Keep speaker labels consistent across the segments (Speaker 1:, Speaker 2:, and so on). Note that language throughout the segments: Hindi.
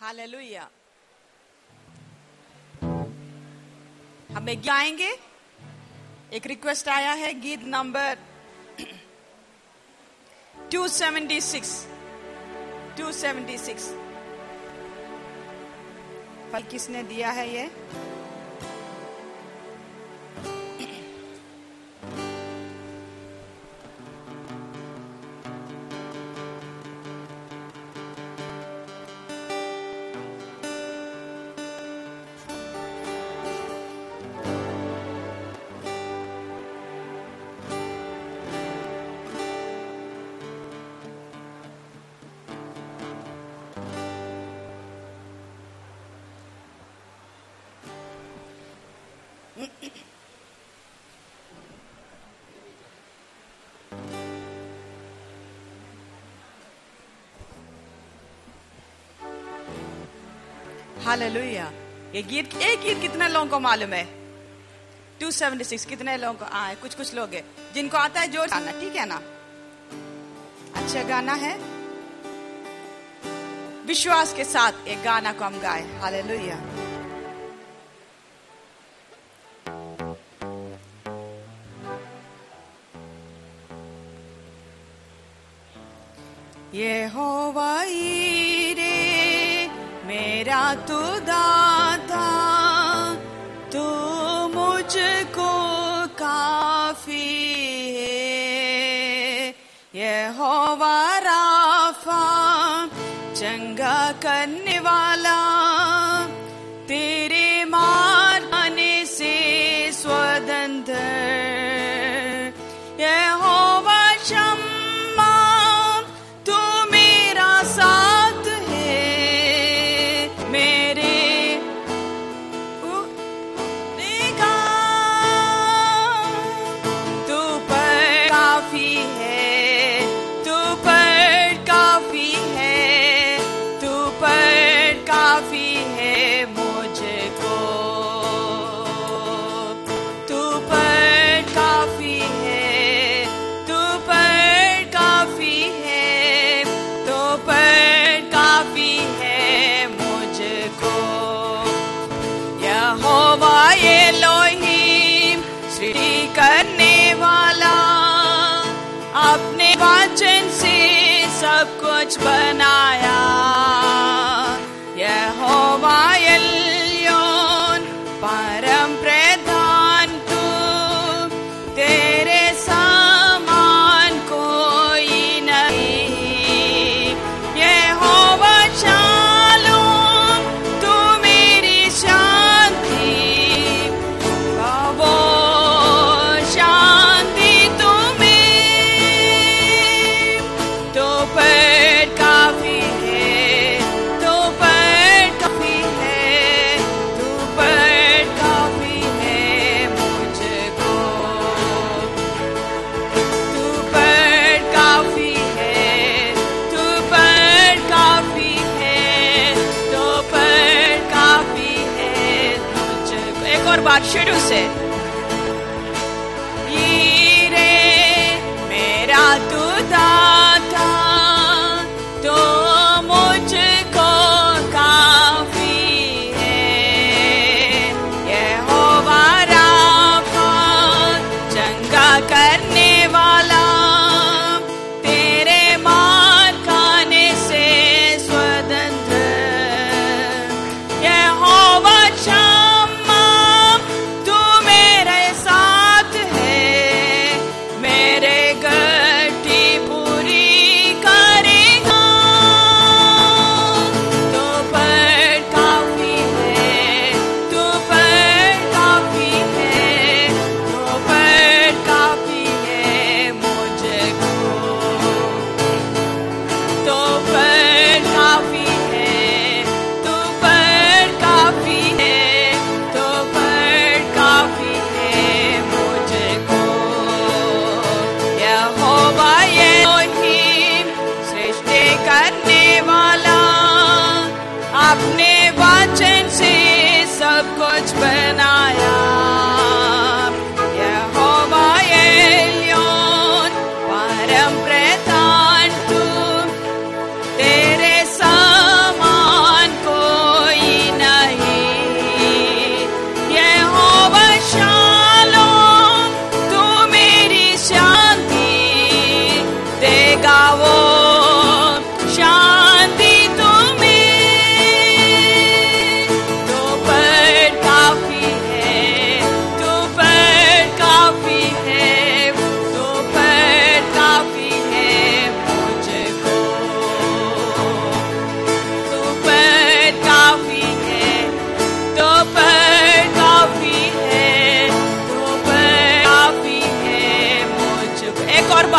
Speaker 1: हालेलुया। हम एक गाएँगे। एक रिक्वेस्ट आया है, गीत नंबर 276 276 फल किसने दिया है ये? हालेलुया। ये गीत, एक गीत कितने लोगों को मालूम है? 276 कितने लोगों को? आए कुछ कुछ लोग है। जिनको आता है ज़ोर गाना, ठीक है ना? अच्छा गाना है। विश्वास के साथ एक गाना को हम गाए। हालेलुया।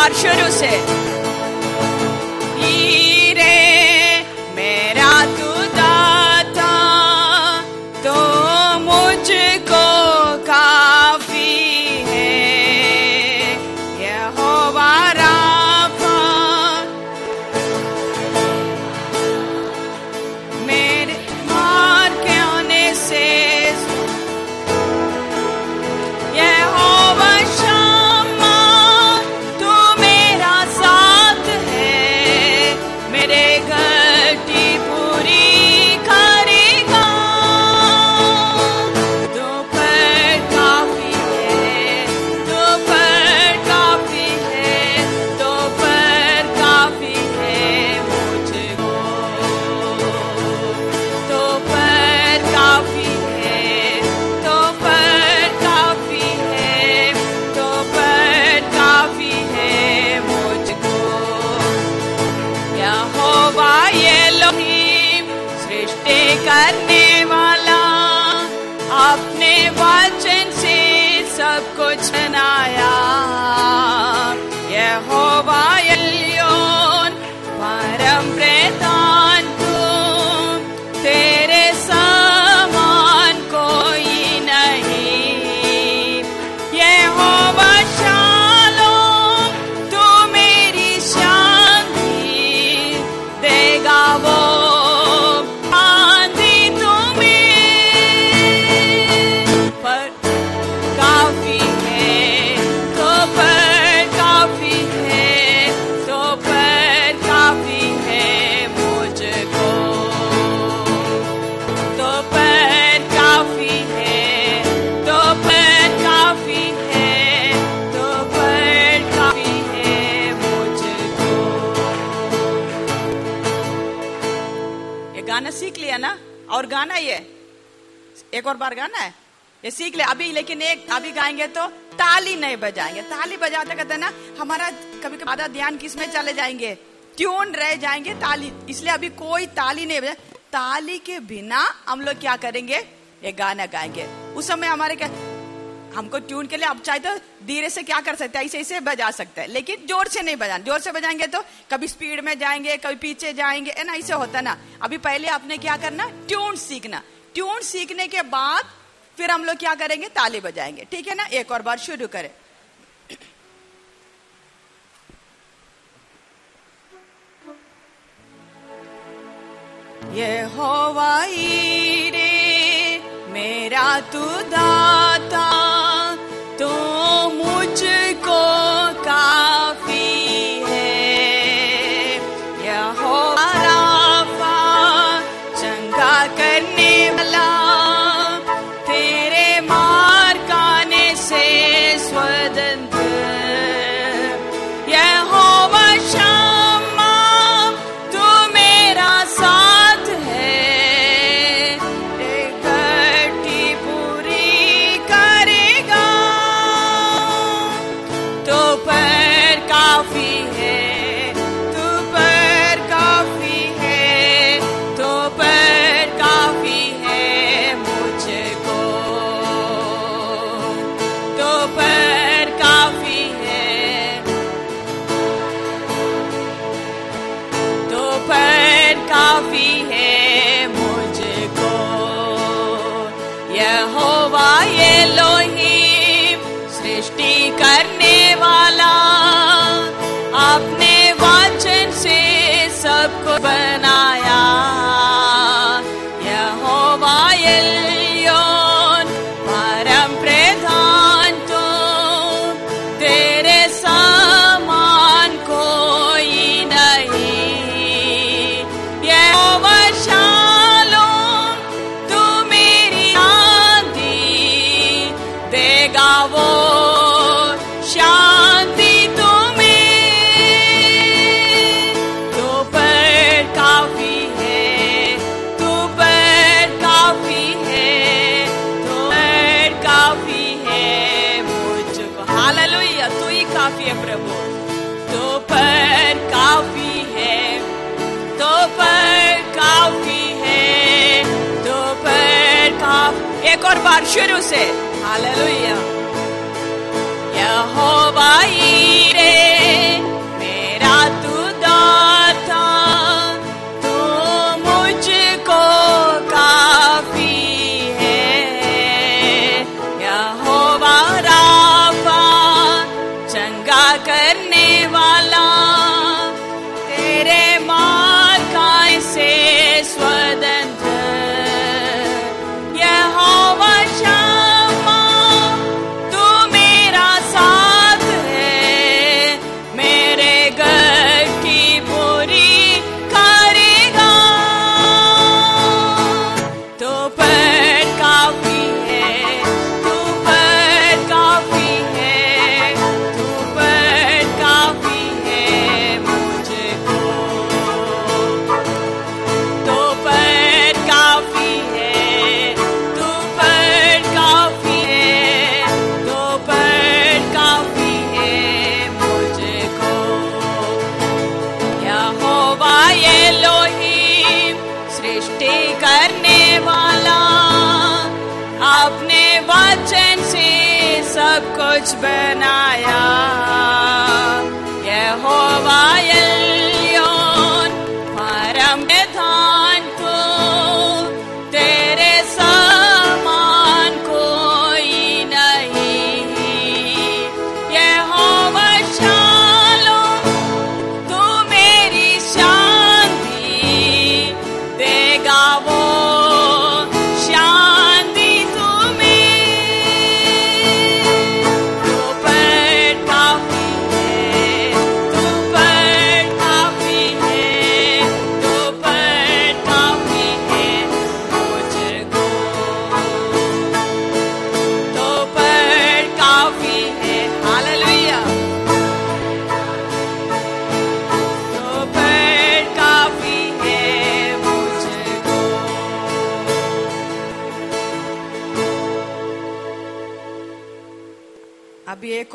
Speaker 1: parçöre. और बार गाना है। ये सीख ले। अभी, लेकिन एक, अभी गाएँगे तो ताली नहीं बजाएँगे। ताली बजाते कहते ना, हमारा कभी कभी आधा ध्यान किसमें चले जाएँगे? ट्यून रह जाएँगे ताली। इसलिए अभी कोई ताली नहीं बजा ताली के बिना हम लोग क्या करेंगे? ये गाना गाएँगे। उस समय हमारे क्या, हमको ट्यून के लिए अब चाहे तो धीरे से क्या कर सकते हैं? ऐसे ऐसे बजा सकते हैं। लेकिन ज़ोर से नहीं बजाना। ज़ोर से बजाएँगे तो कभी स्पीड में जाएँगे, कभी पीछे जाएँगे ना? ऐसे होता ना। अभी पहले आपने क्या करना? ट्यून सीखना। ट्यून सीखने के बाद फिर हम लोग क्या करेंगे? ताली बजाएँगे। ठीक है ना? एक और बार शुरू करें। ये हो वाई रे, मेरा तू दाता एक और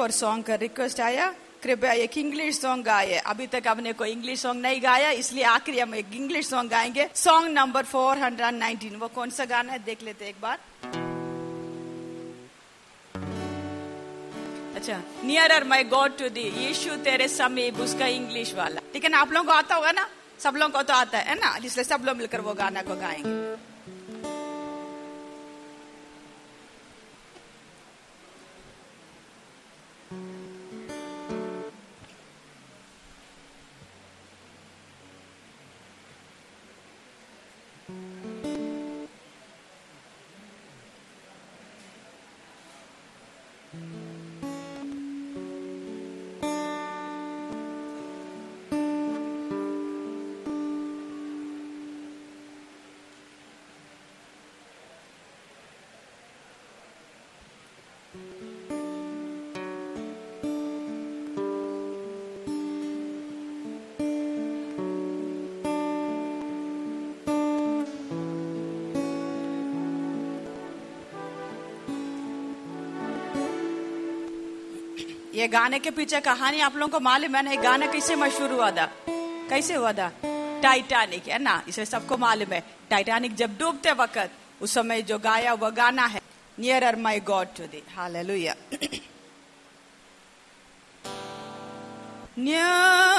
Speaker 1: और सॉन्ग का रिक्वेस्ट आया। कृपया एक इंग्लिश सॉन्ग गाए। अभी तक हमने कोई इंग्लिश सॉन्ग नहीं गाया, इसलिए आखिरी हम एक इंग्लिश सॉन्ग गाएँगे। सॉन्ग नंबर 419 वो कौन सा गाना है? देख लेते एक बार। अच्छा nearer my God to thee Yeshu तेरे समीप, उसका इंग्लिश वाला। ठीक है ना आप लोगों को आता होगा ना? सब लोगों को तो आता है ना? इसलिए सब लोग मिलकर वो गाना को गाएँगे। ये गाने के पीछे कहानी आप लोगों को मालूम है ना ये गाना कैसे मशहूर हुआ था? कैसे हुआ था? टाइटैनिक है ना? इसे सबको मालूम है। टाइटैनिक जब डूबते वक्त उस समय जो गाया हुआ गाना है nearer my God to thee hallelujah Nearer,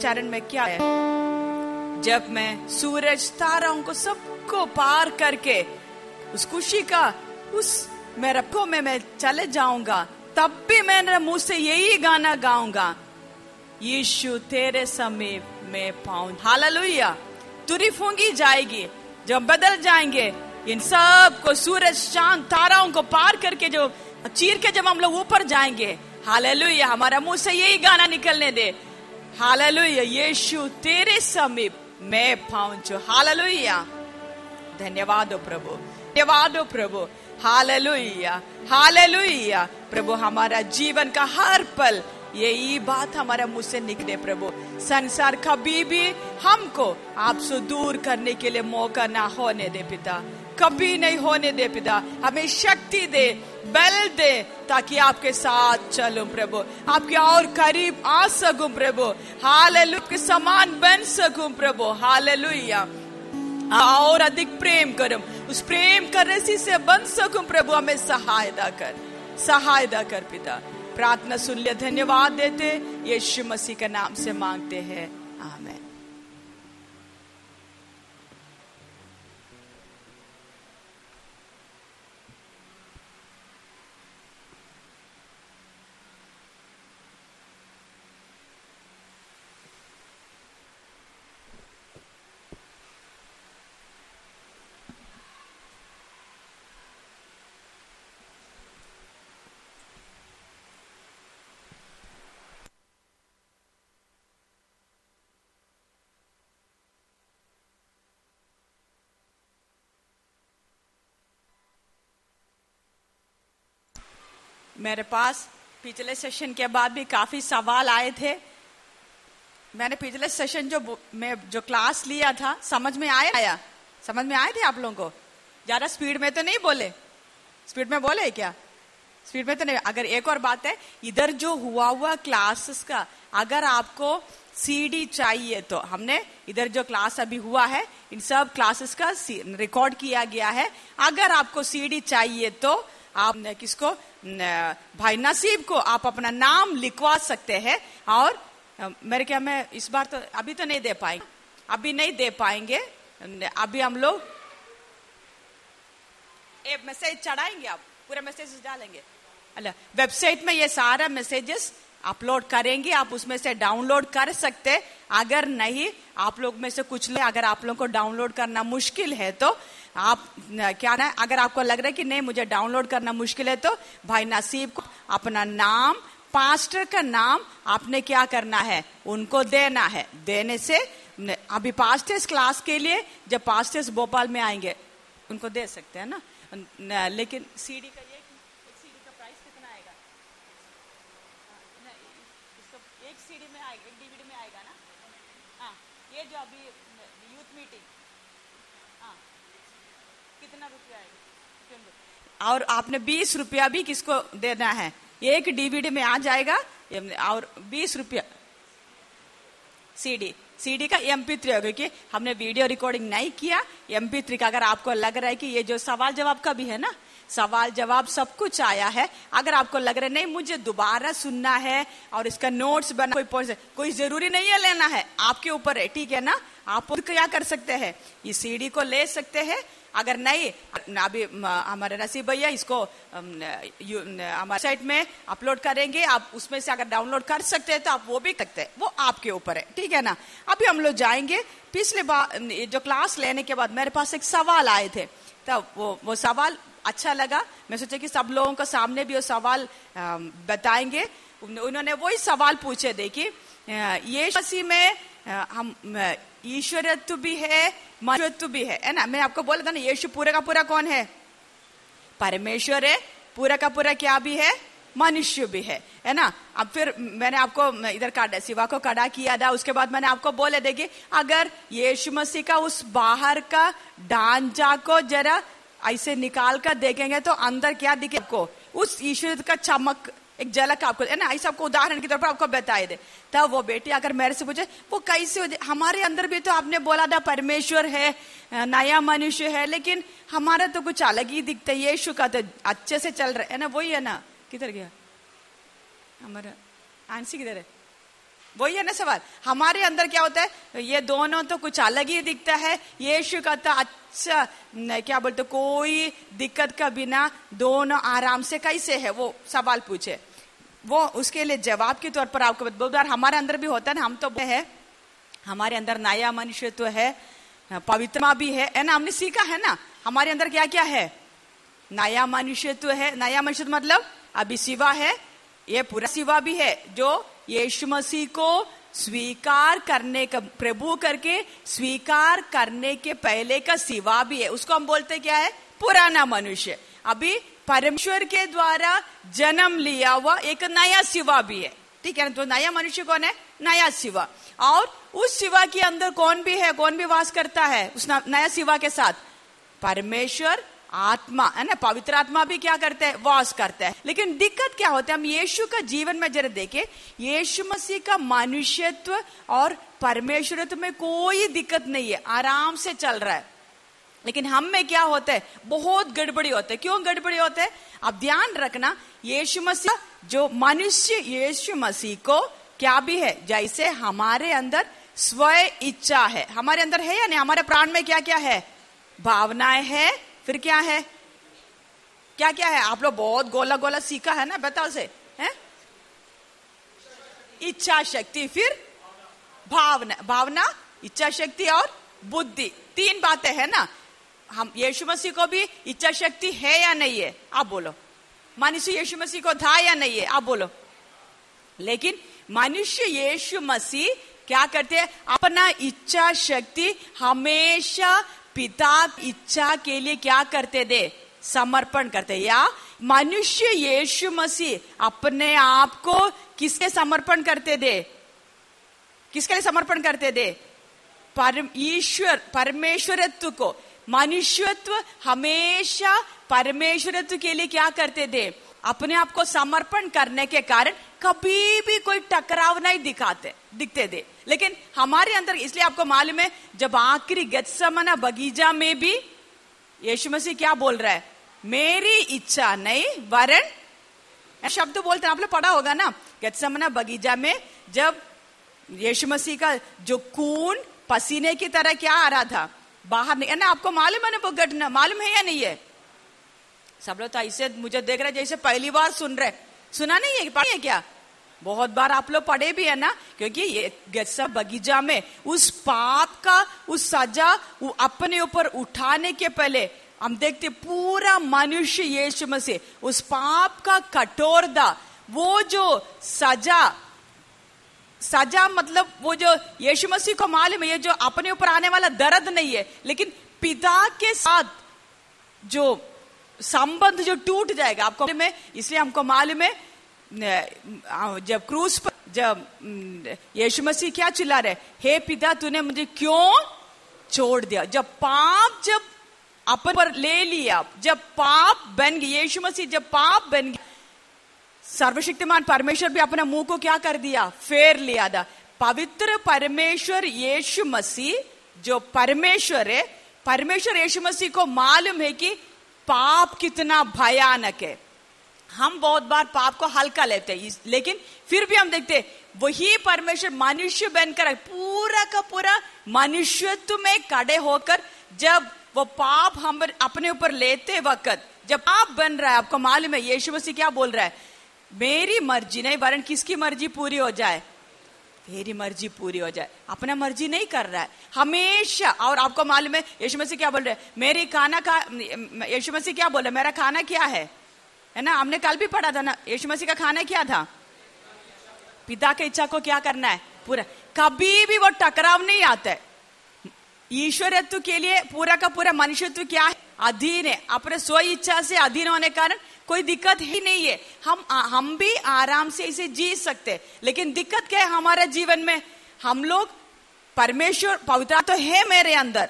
Speaker 1: चरण में क्या है? जब मैं सूरज ताराओं को सबको पार करके, उस खुशी का, उस मेरे को में मैं चले जाऊँगा, तब भी मैं मुँह से यही गाना गाऊँगा, यीशु तेरे समीप में पाऊँ। हालेलुया। तुरी फूँगी जाएगी। जब बदल जाएँगे, इन सबको सूरज, चाँद, ताराओं को पार करके जो चीर के जब हम लोग ऊपर जाएँगे, हालेलुया, हमारा मुँह से यही गाना निकलने दे। हालेलुया, यीशु तेरे समीप मैं पहुंचू। हालेलुया। धन्यवाद प्रभु धन्यवाद प्रभु। Hallelujah hallelujah. प्रभु, हमारा जीवन का हर पल, यही बात हमारे मुँह से निकले प्रभु। संसार कभी भी हमको आपसे दूर करने के लिए मौका ना होने दे पिता। कभी नहीं होने दे पिता। हमें शक्ति दे, बल दे, ताकि आपके साथ चलूँ प्रभु। आपके और करीब आ सकूँ प्रभु। हाल के समान बन सकूँ प्रभु। हालेलुया। और अधिक प्रेम करूँ। उस प्रेम का रस्सी से बन सकूँ प्रभु। हमें सहायता कर। सहायता कर पिता। प्रार्थना सुन लिया धन्यवाद देते। यीशु मसीह के नाम से मांगते हैं। आमेन। मेरे पास पिछले सेशन के बाद भी काफ़ी सवाल आए थे। मैंने पिछले सेशन जो में जो क्लास लिया था, समझ में आया? आया। समझ में आए थे आप लोगों को? ज़्यादा स्पीड में तो नहीं बोले। स्पीड में बोले क्या? स्पीड में तो नहीं। अगर एक और बात है, इधर जो हुआ हुआ क्लासेस का, अगर आपको सीडी चाहिए तो हमने इधर जो क्लास अभी हुआ है, इन सब क्लासेस का रिकॉर्ड किया गया है। अगर आपको सीडी चाहिए तो आप न, किसको भाई नसीब को आप अपना नाम लिखवा सकते हैं और मेरे क्या में इस बार तो अभी तो नहीं दे पाएँगे। अभी नहीं दे पाएँगे। अभी हम लोग एक मैसेज चढ़ाएँगे आप पूरे मैसेज डालेंगे। अल्लाह वेबसाइट में ये सारा मैसेजेस अपलोड करेंगे आप उसमें से डाउनलोड कर सकते अगर नहीं आप लोग में से कुछ ले अगर आप लोग को डाउनलोड करना मुश्किल है तो आप क्या ना, अगर आपको लग रहा है कि नहीं, मुझे डाउनलोड करना मुश्किल है तो भाई नसीब को अपना नाम पास्टर का नाम आपने क्या करना है? उनको देना है। देने से अभी पास्टर्स क्लास के लिए जब पास्टर्स भोपाल में आएँगे, उनको दे सकते हैं ना? लेकिन सीडी का ये एक सीडी का प्राइस कितना आएगा नहीं, इसको एक सीडी में आएगा एक डीवीडी में आएगा ना हाँ ये जो अभी यूथ मीटिंग हाँ कितना रुपया आएगा क्यों दो? और आपने बीस रुपया भी किसको देना है? एक डीवीडी में आ जाएगा और बीस रुपया। सीडी सीडी का एम पी थ्री होगा कि हमने वीडियो रिकॉर्डिंग नहीं किया। एम पी थ्री का अगर आपको लग रहा है कि ये जो सवाल जवाब का भी है ना, सवाल जवाब सब कुछ आया है। अगर आपको लग रहा है, नहीं, मुझे दोबारा सुनना है और इसका नोट्स बना, कोई कोई ज़रूरी नहीं है लेना है। आपके ऊपर है, ठीक है ना? आप क्या कर सकते हैं? ये सीडी को ले सकते हैं अगर नहीं अभी हमारे नसीब भैया इसको हमारे साइट में अपलोड करेंगे, आप उसमें से अगर डाउनलोड कर सकते हैं तो आप वो भी सकते हैं। वो आपके ऊपर है, ठीक है ना? अभी हम लोग जाएँगे, पिछले बार जो क्लास लेने के बाद मेरे पास एक सवाल आए थे तो वो वो सवाल अच्छा लगा। मैं सोचा कि सब लोगों के सामने भी वो सवाल बताएँगे। उन- उन्होंने वही सवाल पूछे, देखिए ये में हम ईश्वरत्व भी है मनुष्यत्व भी है ना? मैं आपको बोला था ना, यीशु पूरा का पूरा कौन है? परमेश्वर है, पूरा का पूरा क्या भी है? मनुष्य भी है है ना? अब फिर मैंने आपको इधर काटा सिवा को कड़ा किया था, उसके बाद मैंने आपको बोले, देखिए, अगर यीशु मसीह का उस बाहर का ढांचा को जरा ऐसे निकाल कर देखेंगे तो अंदर क्या दिखे आपको? उस ईश्वर का चमक एक झलक आपको, है ना? ऐसा आपको उदाहरण के तौर पर आपको बताए दे। तब वो बेटी अगर मेरे से पूछे, वो कैसे हमारे अंदर भी तो आपने बोला था, परमेश्वर है नया मनुष्य है, लेकिन हमारा तो कुछ अलग ही दिखता है। यीशु का तो अच्छे से चल रहा है ना? वही है ना? किधर गया? हमारा, आंसी किधर है? वही है ना सवाल? हमारे अंदर क्या होता है? ये दोनों तो कुछ अलग ही दिखता है। यीशु का तो अच्छा क्या बोलते, कोई दिक्कत का बिना दोनों आराम से कैसे है? वो सवाल पूछे। वो उसके लिए जवाब के तौर पर आपको बार हमारे अंदर भी होता है ना, हम तो है, हमारे अंदर नया मनुष्य तो है पवित्रमा भी है ना, हमने सीखा है ना, हमारे अंदर क्या क्या है? नया मनुष्य तो है, नया मनुष्य मतलब अभी सिवा है, ये पूरा सिवा भी है, जो यीशु मसीह को स्वीकार करने का, प्रभु करके स्वीकार करने के पहले का सिवा भी है, उसको हम बोलते क्या है? पुराना मनुष्य। अभी परमेश्वर के द्वारा जन्म लिया हुआ एक नया सिवा भी है। ठीक है ना? तो नया मनुष्य कौन है? नया सिवा और उस सिवा के अंदर कौन भी है? कौन भी वास करता है? उस नया सिवा के साथ। परमेश्वर आत्मा, है ना? पवित्र आत्मा भी क्या करते हैं? वास करते हैं। लेकिन दिक्कत क्या होता है? हम यीशु का जीवन में जरा देखे। यीशु मसीह का मनुष्यत्व और परमेश्वरत्व में कोई दिक्कत नहीं है। आराम से चल रहा है। लेकिन हम में क्या होता है? बहुत गड़बड़ी होता है। क्यों गड़बड़ी होता है? अब ध्यान रखना, यीशु मसीह, जो मनुष्य यीशु मसीह को क्या भी है? जैसे हमारे अंदर स्व इच्छा है। हमारे अंदर है या नहीं? हमारे प्राण में क्या क्या है? भावनाएँ है, फिर क्या है? क्या क्या है? आप लोग बहुत गोला गोला सीखा है ना? बताओ से, है? इच्छा शक्ति, फिर भावना। भावना, इच्छा शक्ति और बुद्धि। तीन बातें है ना? हम यीशु मसीह को भी इच्छा शक्ति है या नहीं है? आप बोलो। मनुष्य यीशु मसीह को था या नहीं है? आप बोलो। लेकिन मनुष्य यीशु मसीह क्या करते हैं? अपना इच्छा शक्ति हमेशा पिता इच्छा के लिए क्या करते दे समर्पण करते। या मनुष्य यीशु मसीह अपने आप को किसके समर्पण करते दे किसके लिए समर्पण करते दे परम ईश्वर, परमेश्वरत्व को। मनुष्यत्व हमेशा परमेश्वरत्व के लिए क्या करते थे? अपने आप को समर्पण करने के कारण कभी भी कोई टकराव नहीं दिखाते, दिखते थे। लेकिन हमारे अंदर इसलिए आपको मालूम है, जब आखिरी गत्समना बगीचा में भी यीशु मसीह क्या बोल रहा है? मेरी इच्छा नहीं वरण शब्द बोलते हैं आप लोग पढ़ा होगा ना? गत्समना बगीचा में जब यीशु मसीह का जो खून पसीने की तरह क्या आ रहा था? बाहर नहीं। ना आपको मालूम है ना वो घटना? मालूम है या नहीं है? सब लोग तो ऐसे मुझे देख रहे जैसे पहली बार सुन रहे सुना नहीं है पढ़े क्या? बहुत बार आप लोग पढ़े भी है ना, क्योंकि ये सब बगीचा में उस पाप का, उस सजा वो अपने ऊपर उठाने के पहले हम देखते पूरा मनुष्य यीशु मसीह, उस पाप का कठोरता, वो जो सजा सजा मतलब वो जो यीशु मसीह को मालूम है, ये जो अपने ऊपर आने वाला दर्द नहीं है, लेकिन पिता के साथ जो संबंध जो टूट जाएगा, आपको में इसलिए हमको मालूम है जब क्रूज पर, जब यीशु मसीह क्या चिल्ला रहे, हे पिता, तूने मुझे क्यों छोड़ दिया? जब पाप जब अपन पर ले लिया, जब पाप बन गया, यीशु मसीह जब पाप बन गया सर्वशक्तिमान परमेश्वर भी अपने मुँह को क्या कर दिया फेर लिया था पवित्र परमेश्वर यीशु मसीह जो परमेश्वर है परमेश्वर यीशु मसीह को मालूम है कि पाप कितना भयानक है हम बहुत बार पाप को हल्का लेते हैं लेकिन फिर भी हम देखते वही परमेश्वर मनुष्य बनकर पूरा का पूरा मनुष्यत्व में कड़े होकर जब वो पाप हम अपने ऊपर लेते वक्त जब पाप बन रहा है आपको मालूम है यीशु मसीह क्या बोल रहा है मेरी मर्ज़ी नहीं, वरन किसकी मर्ज़ी पूरी हो जाए? तेरी मर्ज़ी पूरी हो जाए। अपना मर्ज़ी नहीं कर रहा है। हमेशा, और आपको मालूम है, यशु मसीह क्या बोल रहे मेरी खाना खा, यशु मसीह क्या बोल मेरा खाना क्या है? है ना? हमने कल भी पढ़ा था ना, यशु मसीह का खाना क्या था? पिता के इच्छा को क्या करना है? पूरा। कभी भी वो टकराव नहीं आता है। ईश्वरत्व के लिए पूरा का पूरा मनुष्यत्व क्या है? अधीन है। अपने स्व इच्छा से अधीन होने कारण कोई दिक्कत ही नहीं है। हम हम भी आराम से इसे जी सकते लेकिन दिक्कत क्या है हमारे जीवन में? हम लोग परमेश्वर, पवित्र तो है मेरे अंदर।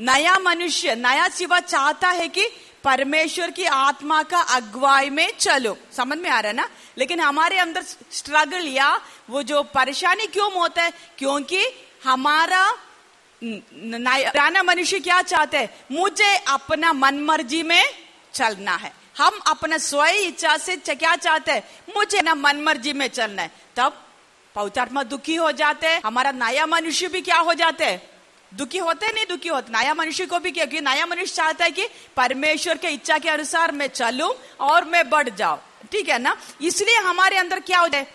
Speaker 1: नया मनुष्य, नया शिवा चाहता है कि परमेश्वर की आत्मा का अगुवाई में चलो। समझ में आ रहा है ना? लेकिन हमारे अंदर स्ट्रगल या वो जो परेशानी क्यों होता है? क्योंकि हमारा पुराना मनुष्य क्या चाहते हैं? मुझे अपना मन मर्ज़ी में चलना है। हम अपना स्वयं इच्छा से क्या चाहते हैं? मुझे ना मन मर्ज़ी में चलना है। तब पौतात्मा दुखी हो जाते हैं। हमारा नया मनुष्य भी क्या हो जाते हैं? दुखी होते नहीं दुखी होते? नया मनुष्य को भी क्या क्योंकि नया मनुष्य चाहता है कि परमेश्वर के इच्छा के अनुसार मैं चलूँ और मैं बढ़ जाऊँ। ठीक है ना? इसलिए हमारे अंदर क्या होता है?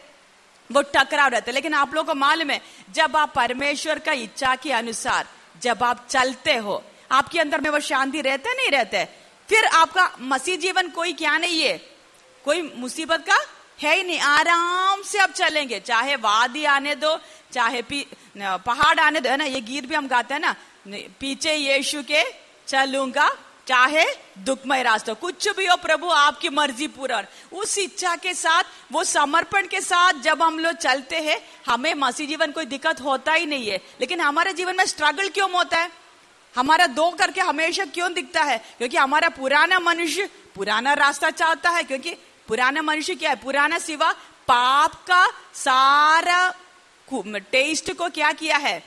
Speaker 1: वो टकराव रहते लेकिन आप लोगों को मालूम है, जब आप परमेश्वर का इच्छा के अनुसार, जब आप चलते हो, आपके अंदर में वो शांति रहते नहीं रहते? फिर आपका मसीह जीवन कोई क्या नहीं है? कोई मुसीबत का है ही नहीं। आराम से आप चलेंगे। चाहे वादी आने दो, चाहे पहाड़ आने दो, है ना? ये गीत भी हम गाते हैं ना? पीछे यीशु के चलूँगा, चाहे दुखमय रास्ता। कुछ भी हो प्रभु, आपकी मर्ज़ी पूरा। उस इच्छा के साथ, वो समर्पण के साथ जब हम लोग चलते हैं, हमें मसीह जीवन कोई दिक्कत होता ही नहीं है। लेकिन हमारे जीवन में स्ट्रगल क्यों होता है? हमारा दो करके हमेशा क्यों दिखता है? क्योंकि हमारा पुराना मनुष्य पुराना रास्ता चाहता है, क्योंकि पुराना मनुष्य क्या है? पुराना सिवा पाप का सारा टेस्ट को क्या किया है?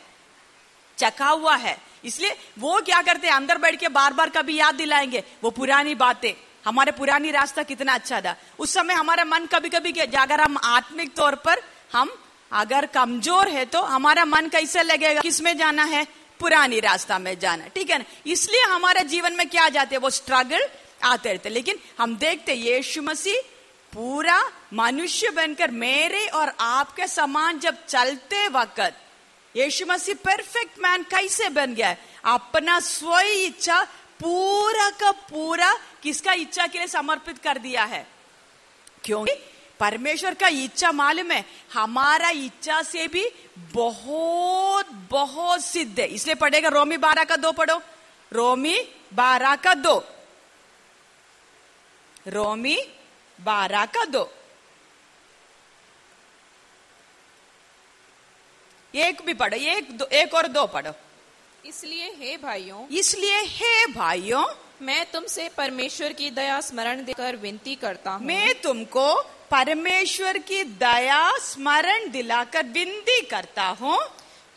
Speaker 1: चखा हुआ है। इसलिए वो क्या करते हैं? अंदर बैठ के बार बार कभी याद दिलाएँगे, वो पुरानी बातें। हमारे पुरानी रास्ता कितना अच्छा था। उस समय हमारा मन कभी कभी अगर हम आत्मिक तौर पर हम, अगर कमज़ोर है तो हमारा मन कैसे लगेगा? किसमें जाना है? पुरानी रास्ता में जाना, ठीक है ना? इसलिए हमारे जीवन में क्या जाते हैं? वो स्ट्रगल आते रहते लेकिन हम देखते यीशु मसीह पूरा मनुष्य बनकर मेरे और आपके समान जब चलते वक्त, यीशु मसीह परफेक्ट मैन कैसे बन गया? है अपना स्व इच्छा पूरा का पूरा किसका इच्छा के लिए समर्पित कर दिया है? क्योंकि परमेश्वर का इच्छा मालूम है। हमारा इच्छा से भी बहुत बहुत सिद्ध है। इसलिए पढ़ेगा रोमी बारह का दो पढ़ो। रोमी बारह का दो। रोमी बारह का दो। एक भी पढ़ो एक दो एक और दो पढ़ो।
Speaker 2: इसलिए हे भाइयों
Speaker 1: इसलिए हे भाइयों
Speaker 2: मैं तुमसे परमेश्वर की दया स्मरण देकर विनती करता हूँ।
Speaker 1: मैं तुमको परमेश्वर की दया स्मरण दिलाकर विनती करता हूँ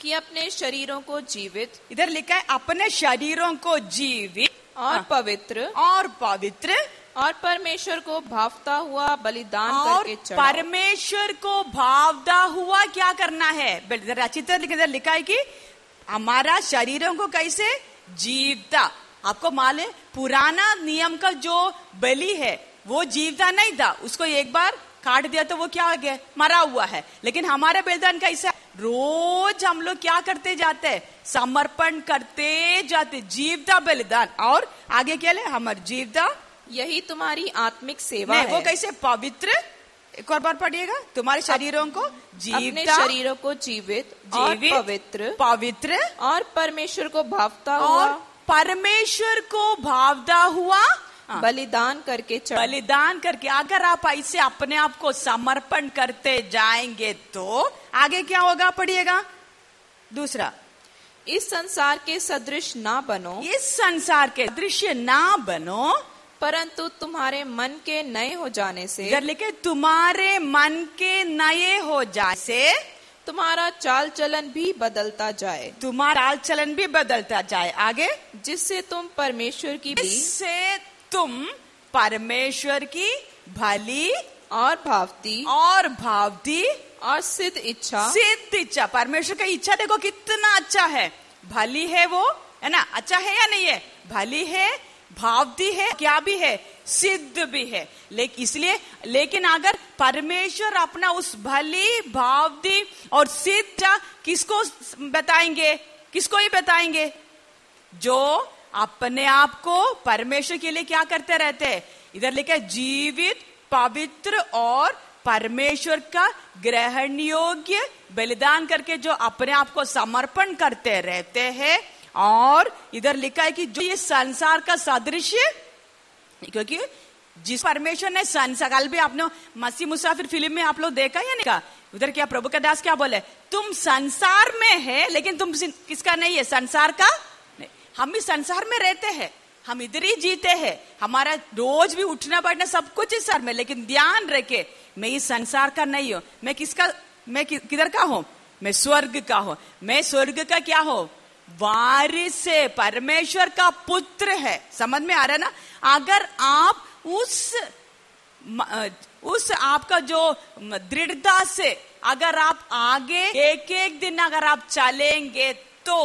Speaker 2: कि अपने शरीरों को जीवित
Speaker 1: इधर लिखा है अपने शरीरों को जीवित
Speaker 2: और हाँ। पवित्र
Speaker 1: और पवित्र
Speaker 2: और परमेश्वर को भावता हुआ बलिदान
Speaker 1: और
Speaker 2: करके
Speaker 1: परमेश्वर को भावता हुआ क्या करना है? चित्र लिखा है कि हमारा शरीरों को कैसे? जीवता। आपको मालूम पुराना नियम का जो बलि है वो जीवता नहीं था। उसको एक बार काट दिया तो वो क्या गया? मरा हुआ है। लेकिन हमारे बलिदान कैसा रोज हम लोग क्या करते जाते हैं? समर्पण करते जाते जीवता बलिदान। और आगे क्या ले? हमारे जीवता।
Speaker 2: यही तुम्हारी आत्मिक सेवा है
Speaker 1: वो कैसे? पवित्र। एक और बार पढ़िएगा। तुम्हारे शरीरों को
Speaker 2: अपने शरीरों को जीवित जीवित पवित्र।
Speaker 1: पवित्र।
Speaker 2: और परमेश्वर को भावता हुआ।
Speaker 1: परमेश्वर को भावता हुआ
Speaker 2: हाँ। बलिदान करके
Speaker 1: बलिदान करके अगर आप ऐसे अपने आप को समर्पण करते जाएँगे तो आगे क्या होगा पढ़िएगा? दूसरा
Speaker 2: इस संसार के सदृश ना बनो।
Speaker 1: इस संसार के दृश्य ना बनो।
Speaker 2: परंतु तुम्हारे मन के नए हो जाने से
Speaker 1: इधर लिखे तुम्हारे मन के नए हो जाने से
Speaker 2: तुम्हारा चाल चलन भी बदलता जाए।
Speaker 1: तुम्हारा चाल चलन भी बदलता जाए। आगे
Speaker 2: जिससे तुम परमेश्वर की
Speaker 1: जिससे तुम परमेश्वर की भली
Speaker 2: और भावती।
Speaker 1: और भावती
Speaker 2: और सिद्ध इच्छा।
Speaker 1: सिद्ध इच्छा। परमेश्वर का इच्छा देखो कितना अच्छा है। भली है वो है ना? अच्छा है या नहीं है? भली है भावती है क्या भी है? सिद्ध भी है। लेकिन इसलिए लेकिन अगर परमेश्वर अपना उस भली भावती और सिद्ध किसको बताएँगे? किसको ही बताएँगे? जो अपने आप को परमेश्वर के लिए क्या करते रहते इधर लिखा जीवित, पवित्र और परमेश्वर का ग्रहण योग्य बलिदान करके जो अपने आप को समर्पण करते रहते हैं। और इधर लिखा है कि जो ये संसार का सदृश क्योंकि जिस परमेश्वर ने संसार भी आपने मसीह मुसाफिर फ़िल्म में आप लोग देखा या नहीं? का उधर क्या प्रभु का दास क्या बोले? तुम संसार में है, लेकिन तुम किसका नहीं है? संसार का हम इस संसार में रहते हैं हम इधर ही जीते हैं। हमारा रोज भी उठना बैठना सब कुछ इस सर में लेकिन ध्यान रखे मैं इस संसार का नहीं हूँ। मैं किसका मैं कि, किधर का हूँ? मैं स्वर्ग का हूँ। मैं स्वर्ग का क्या हूँ? वारिस है परमेश्वर का पुत्र है। समझ में आ रहा है ना? अगर आप उस उस आपका जो दृढ़ता से अगर आप आगे एक एक दिन अगर आप चलेंगे तो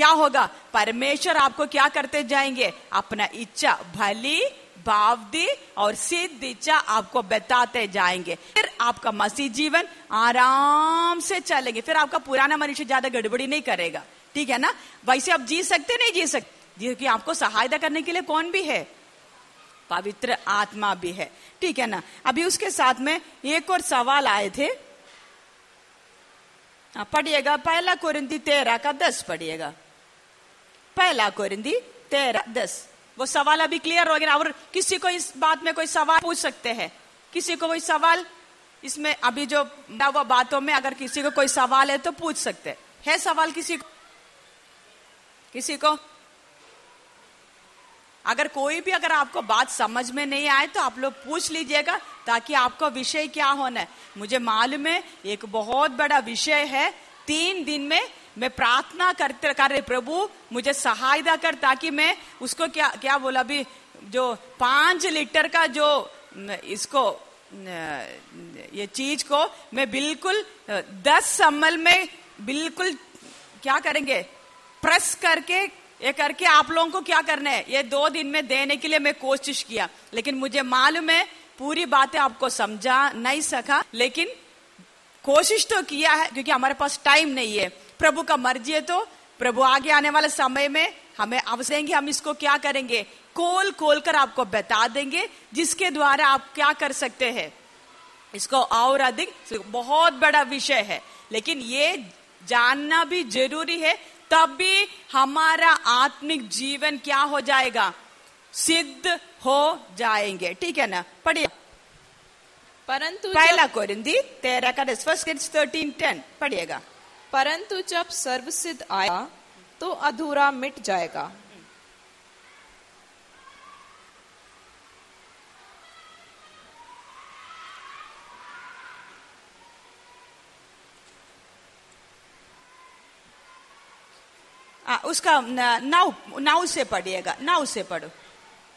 Speaker 1: क्या होगा? परमेश्वर आपको क्या करते जाएँगे? अपना इच्छा भली भावदी और सिद्ध इच्छा आपको बताते जाएँगे। फिर आपका मसीह जीवन आराम से चलेंगे। फिर आपका पुराना मनुष्य ज़्यादा गड़बड़ी नहीं करेगा। ठीक है ना? वैसे आप जी सकते नहीं जी सकते क्योंकि आपको सहायता करने के लिए कौन भी है? पवित्र आत्मा भी है। ठीक है ना? अभी उसके साथ में एक और सवाल आए थे। हाँ, पढ़िएगा। पहला कोरिंदी तेरह का दस पढ़िएगा। पहला कोरिंदी तेरह दस। वो सवाल अभी क्लियर हो गया और किसी को इस बात में कोई सवाल पूछ सकते हैं? किसी को कोई सवाल? इसमें अभी जो हुआ बातों में अगर किसी को कोई सवाल है तो पूछ सकते है सवाल किसी को? किसी को? अगर कोई भी अगर आपको बात समझ में नहीं आए तो आप लोग पूछ लीजिएगा ताकि आपको विषय क्या होना है। मुझे मालूम है, एक बहुत बड़ा विषय है, तीन दिन में मैं प्रार्थना करते कर रहे, प्रभु, मुझे सहायता कर ताकि मैं उसको क्या क्या बोला अभी, जो पाँच लीटर का जो इसको ये चीज़ को मैं बिल्कुल दस सम्मल में बिल्कुल क्या करेंगे? प्रेस करके, ये करके आप लोगों को क्या करना है? ये दो दिन में देने के लिए मैं कोशिश किया, लेकिन मुझे मालूम है, पूरी बातें आपको समझा नहीं सका, लेकिन कोशिश तो किया है, क्योंकि हमारे पास टाइम नहीं है। प्रभु का मर्ज़ी है तो प्रभु आगे आने वाले समय में हमें अवसर देंगे हम इसको क्या करेंगे? कोल कोल कर आपको बता देंगे जिसके द्वारा आप क्या कर सकते हैं। इसको और अधिक बहुत बड़ा विषय है। लेकिन ये जानना भी ज़रूरी है तभी हमारा आत्मिक जीवन क्या हो जाएगा? सिद्ध हो जाएँगे। ठीक है ना? पढ़िए।
Speaker 2: परंतु
Speaker 1: पहला कोरिंदी तेरह का फ़र्स्ट थर्टीन टेन पढ़िएगा।
Speaker 2: परंतु जब सर्वसिद्ध आया तो अधूरा मिट जाएगा।
Speaker 1: आ, उसका न- नाव नाव से पढ़िएगा नाव से पढ़ो।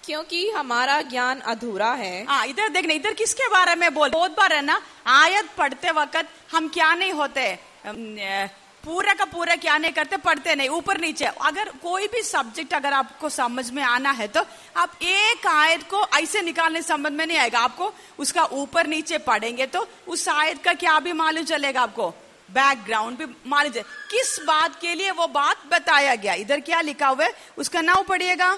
Speaker 2: क्योंकि हमारा ज्ञान अधूरा है।
Speaker 1: हाँ इधर देखने इधर किसके बारे में बोल? बहुत बार है ना आयत पढ़ते वक्त हम क्या नहीं होते? पूरा का पूरा क्या नहीं करते पढ़ते नहीं ऊपर नीचे। अगर कोई भी सब्जेक्ट अगर आपको समझ में आना है तो आप एक आयत को ऐसे निकालने समझ में नहीं आएगा। आपको उसका ऊपर नीचे पढ़ेंगे तो उस आयत का क्या भी मालूम चलेगा आपको? बैकग्राउंड भी मालूम चले। किस बात के लिए वो बात बताया गया? इधर क्या लिखा हुआ है? उसका नाम पढ़िएगा।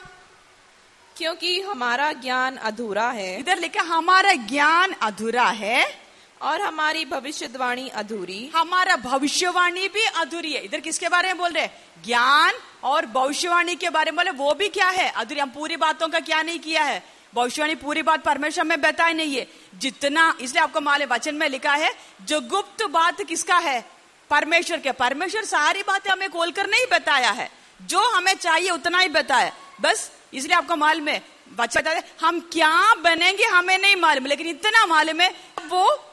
Speaker 2: क्योंकि हमारा ज्ञान अधूरा है।
Speaker 1: इधर लिखा हमारा ज्ञान अधूरा है।
Speaker 2: और हमारी भविष्यवाणी अधूरी।
Speaker 1: हमारा भविष्यवाणी भी अधूरी है। इधर किसके बारे में बोल रहे ज्ञान और भविष्यवाणी के बारे में बोले, वो भी क्या है? अधूरी, हम पूरी बातों का क्या नहीं किया है? भविष्यवाणी पूरी बात परमेश्वर में बताई नहीं है। जितना, इसलिए आपको माले वचन में लिखा है, जो गुप्त बात किसका है? परमेश्वर के। परमेश्वर सारी बातें हमें खोलकर नहीं बताया है। जो हमें चाहिए, उतना ही बताया। बस, इसलिए आपको मालूम है बच्चा हम क्या बनेंगे हमें नहीं मालूम। लेकिन इतना मालूम है, वो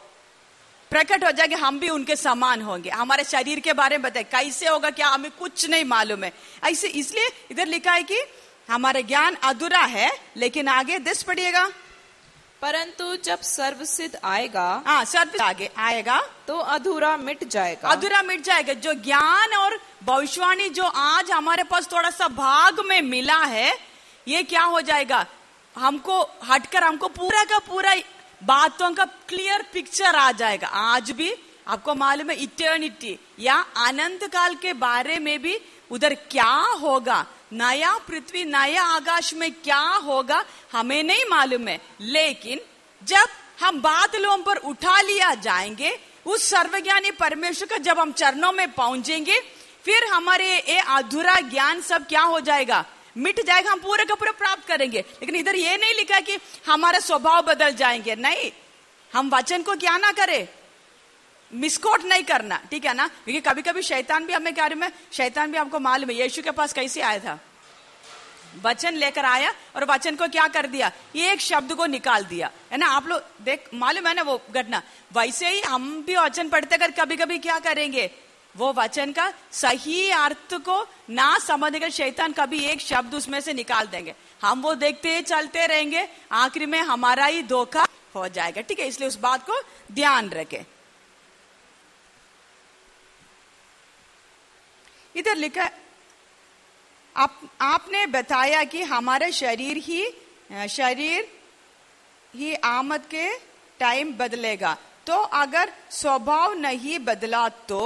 Speaker 1: प्रकट हो जाएगा हम भी उनके समान होंगे। हमारे शरीर के बारे में बताए कैसे होगा क्या हमें कुछ नहीं मालूम है। ऐसे इसलिए इधर लिखा है कि हमारा ज्ञान अधूरा है लेकिन आगे दस पढ़िएगा।
Speaker 2: परंतु जब सर्वसिद्ध आएगा
Speaker 1: हाँ सर्व आगे आएगा।
Speaker 2: तो अधूरा मिट जाएगा।
Speaker 1: अधूरा मिट जाएगा। जो ज्ञान और भविष्यवाणी जो आज हमारे पास थोड़ा सा भाग में मिला है ये क्या हो जाएगा? हमको हटकर हमको पूरा का पूरा बातों का क्लियर पिक्चर आ जाएगा। आज भी आपको मालूम है इटर्निटी या अनंत काल के बारे में भी उधर क्या होगा? नया पृथ्वी, नया आकाश में क्या होगा, हमें नहीं मालूम है। लेकिन जब हम बादलों पर उठा लिया जाएँगे, उस सर्वज्ञानी परमेश्वर का जब हम चरणों में पहुँचेंगे, फिर हमारे ये अधूरा ज्ञान सब क्या हो जाएगा? मिट जाएगा, हम पूरे का पूरे प्राप्त करेंगे। लेकिन इधर ये नहीं लिखा कि हमारा स्वभाव बदल जाएँगे। नहीं, हम वचन को क्या ना करें। मिसकोट नहीं करना, ठीक है ना? क्योंकि कभी कभी शैतान भी हमें कार्य में, शैतान भी हमको मालूम है, यीशु के पास कैसे आया था? वचन लेकर आया और वचन को क्या कर दिया? एक शब्द को निकाल दिया। है ना? आप लोग देख, मालूम है ना वो घटना? वैसे ही हम भी वचन पढ़ते कर कभी कभी क्या करेंगे? वो वचन का सही अर्थ को ना समझने कर शैतान कभी एक शब्द उसमें से निकाल देंगे। हम वो देखते ही चलते रहेंगे, आखिर में हमारा ही धोखा हो जाएगा। ठीक है, इसलिए उस बात को ध्यान रखें। इधर लिखा, आप, आपने बताया कि हमारा शरीर ही शरीर ही आमद के टाइम बदलेगा। तो अगर स्वभाव नहीं बदला तो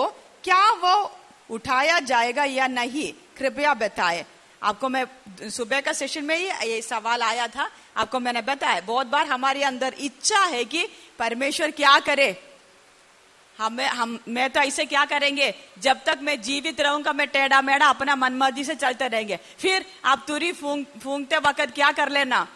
Speaker 1: क्या वो उठाया जाएगा या नहीं? कृपया बताए। आपको मैं सुबह का सेशन में ही ये सवाल आया था। आपको मैंने बताया, बहुत बार हमारे अंदर इच्छा है कि परमेश्वर क्या करे। हमें, हम, मैं तो ऐसे क्या करेंगे? जब तक मैं जीवित रहूँगा, मैं टेढ़ा मेढ़ा अपना मनमर्जी से चलते रहेंगे। फिर आप तुरी फूंग फूंगते वक्त क्या कर लेना?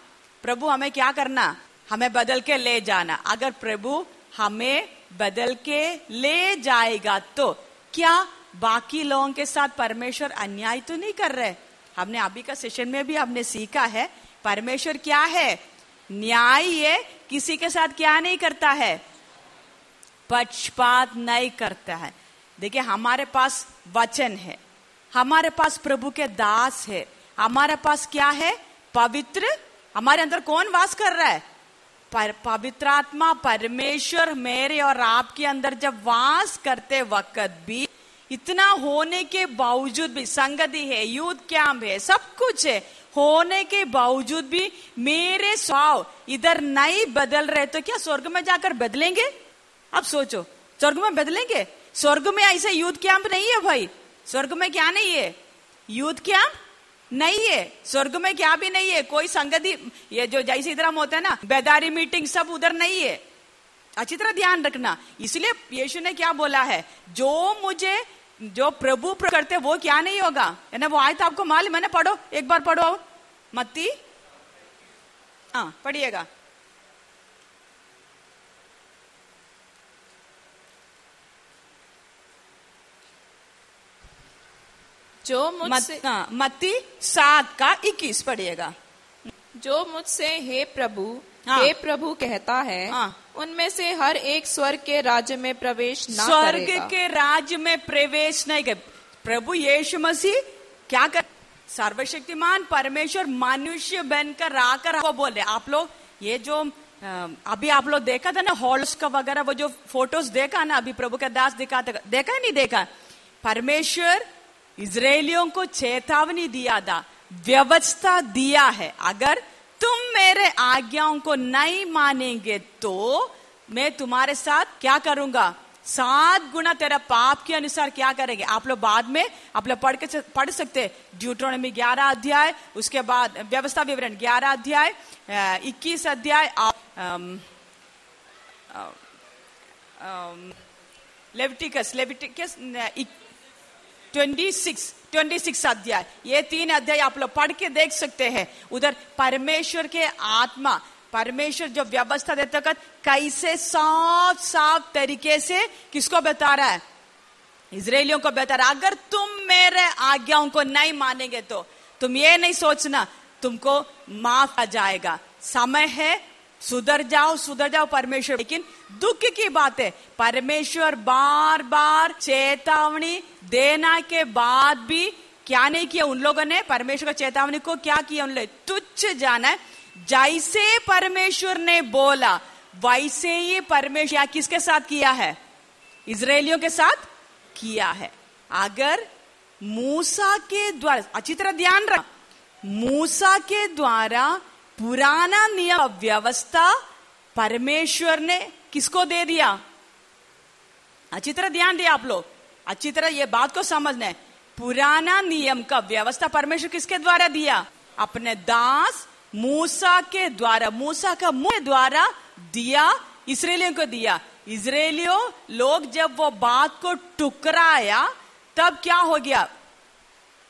Speaker 1: प्रभु, हमें क्या करना? हमें बदल के ले जाना। अगर प्रभु हमें बदल के ले जाएगा तो क्या बाकी लोगों के साथ परमेश्वर अन्याय तो नहीं कर रहे? हमने अभी का सेशन में भी हमने सीखा है, परमेश्वर क्या है? न्याय ये किसी के साथ क्या नहीं करता है? पक्षपात नहीं करता है। देखिए, हमारे पास वचन है। हमारे पास प्रभु के दास है। हमारे पास क्या है? पवित्र। हमारे अंदर कौन वास कर रहा है? पर पवित्र आत्मा परमेश्वर मेरे और आपके अंदर जब वास करते वक्त भी, इतना होने के बावजूद भी, संगति है, युद्ध कैंप है, सब कुछ है, होने के बावजूद भी मेरे स्वभाव इधर नहीं बदल रहे तो क्या स्वर्ग में जाकर बदलेंगे? अब सोचो, स्वर्ग में बदलेंगे? स्वर्ग में ऐसे यूथ कैंप नहीं है भाई। स्वर्ग में क्या नहीं है? Youth camp? नहीं है। स्वर्ग में क्या भी नहीं है। कोई संगति ये जो जैसे इधर हम होते हैं ना, बेदारी मीटिंग सब उधर नहीं है। अच्छी तरह ध्यान रखना। इसलिए यीशु ने क्या बोला है? जो मुझे जो प्रभु करते, वो क्या नहीं होगा? ना, वो आए तो आपको मालूम है ना, पढ़ो। एक बार पढ़ो मत्ती? हाँ पढ़िएगा।
Speaker 2: जो मुझसे
Speaker 1: मत्ती सात का इक्कीस पढ़िएगा
Speaker 2: जो मुझसे हे प्रभु
Speaker 1: हाँ।
Speaker 2: हे प्रभु कहता है
Speaker 1: हाँ।
Speaker 2: उनमें से हर एक स्वर्ग के राज्य में प्रवेश ना
Speaker 1: स्वर्ग। के राज्य में प्रवेश नहीं कर प्रभु यीशु मसीह क्या कर सर्वशक्तिमान परमेश्वर मनुष्य बनकर आकर वो बोले आप लोग ये जो अभी आप लोग देखा था ना हॉल्स का वगैरह वो जो फ़ोटोज़ देखा ना अभी प्रभु का दास दिखाते देखा नहीं देखा परमेश्वर इजरायलियों को चेतावनी दिया था, व्यवस्था दिया है। अगर तुम मेरे आज्ञाओं को नहीं मानेंगे तो मैं तुम्हारे साथ क्या करूँगा? सात गुना तेरा पाप के अनुसार क्या करेंगे? आप लोग बाद में, आप लोग पढ़ के पढ़ सकते ड्यूट्रोनमी ग्यारह अध्याय, उसके बाद, व्यवस्था विवरण ग्यारह अध्याय इक्कीस अध्याय Leviticus Leviticus twenty six twenty six अध्याय। ये तीन अध्याय आप लोग पढ़ के देख सकते हैं। उधर परमेश्वर के आत्मा, परमेश्वर जो व्यवस्था देते वक्त कैसे साफ़ साफ़ तरीके से किसको बता रहा है? इसराइलियों को बता रहा अगर तुम मेरे आज्ञाओं को नहीं मानेंगे तो तुम ये नहीं सोचना, तुमको माफ़ आ जाएगा। समय है सुधर जाओ सुधर जाओ परमेश्वर। लेकिन दुख की बात है, परमेश्वर बार बार चेतावनी देना के बाद भी क्या नहीं किया उन लोगों ने? परमेश्वर का चेतावनी को क्या किया उन तुच्छ जाना जैसे परमेश्वर ने बोला, वैसे ही परमेश्वर किसके साथ किया है? इसराइलियों के साथ किया है। अगर मूसा के द्वारा, अच्छी तरह ध्यान रख, मूसा के द्वारा पुराना नियम व्यवस्था परमेश्वर ने किसको दे दिया? अच्छी तरह ध्यान दिया आप लोग। अच्छी तरह ये बात को समझना है। पुराना नियम का व्यवस्था परमेश्वर किसके द्वारा दिया? अपने दास मूसा के द्वारा, मूसा का मुँह द्वारा दिया, इसराइलियों को दिया। इसराइलियों, लोग जब वो बात को टुकराया, तब क्या हो गया?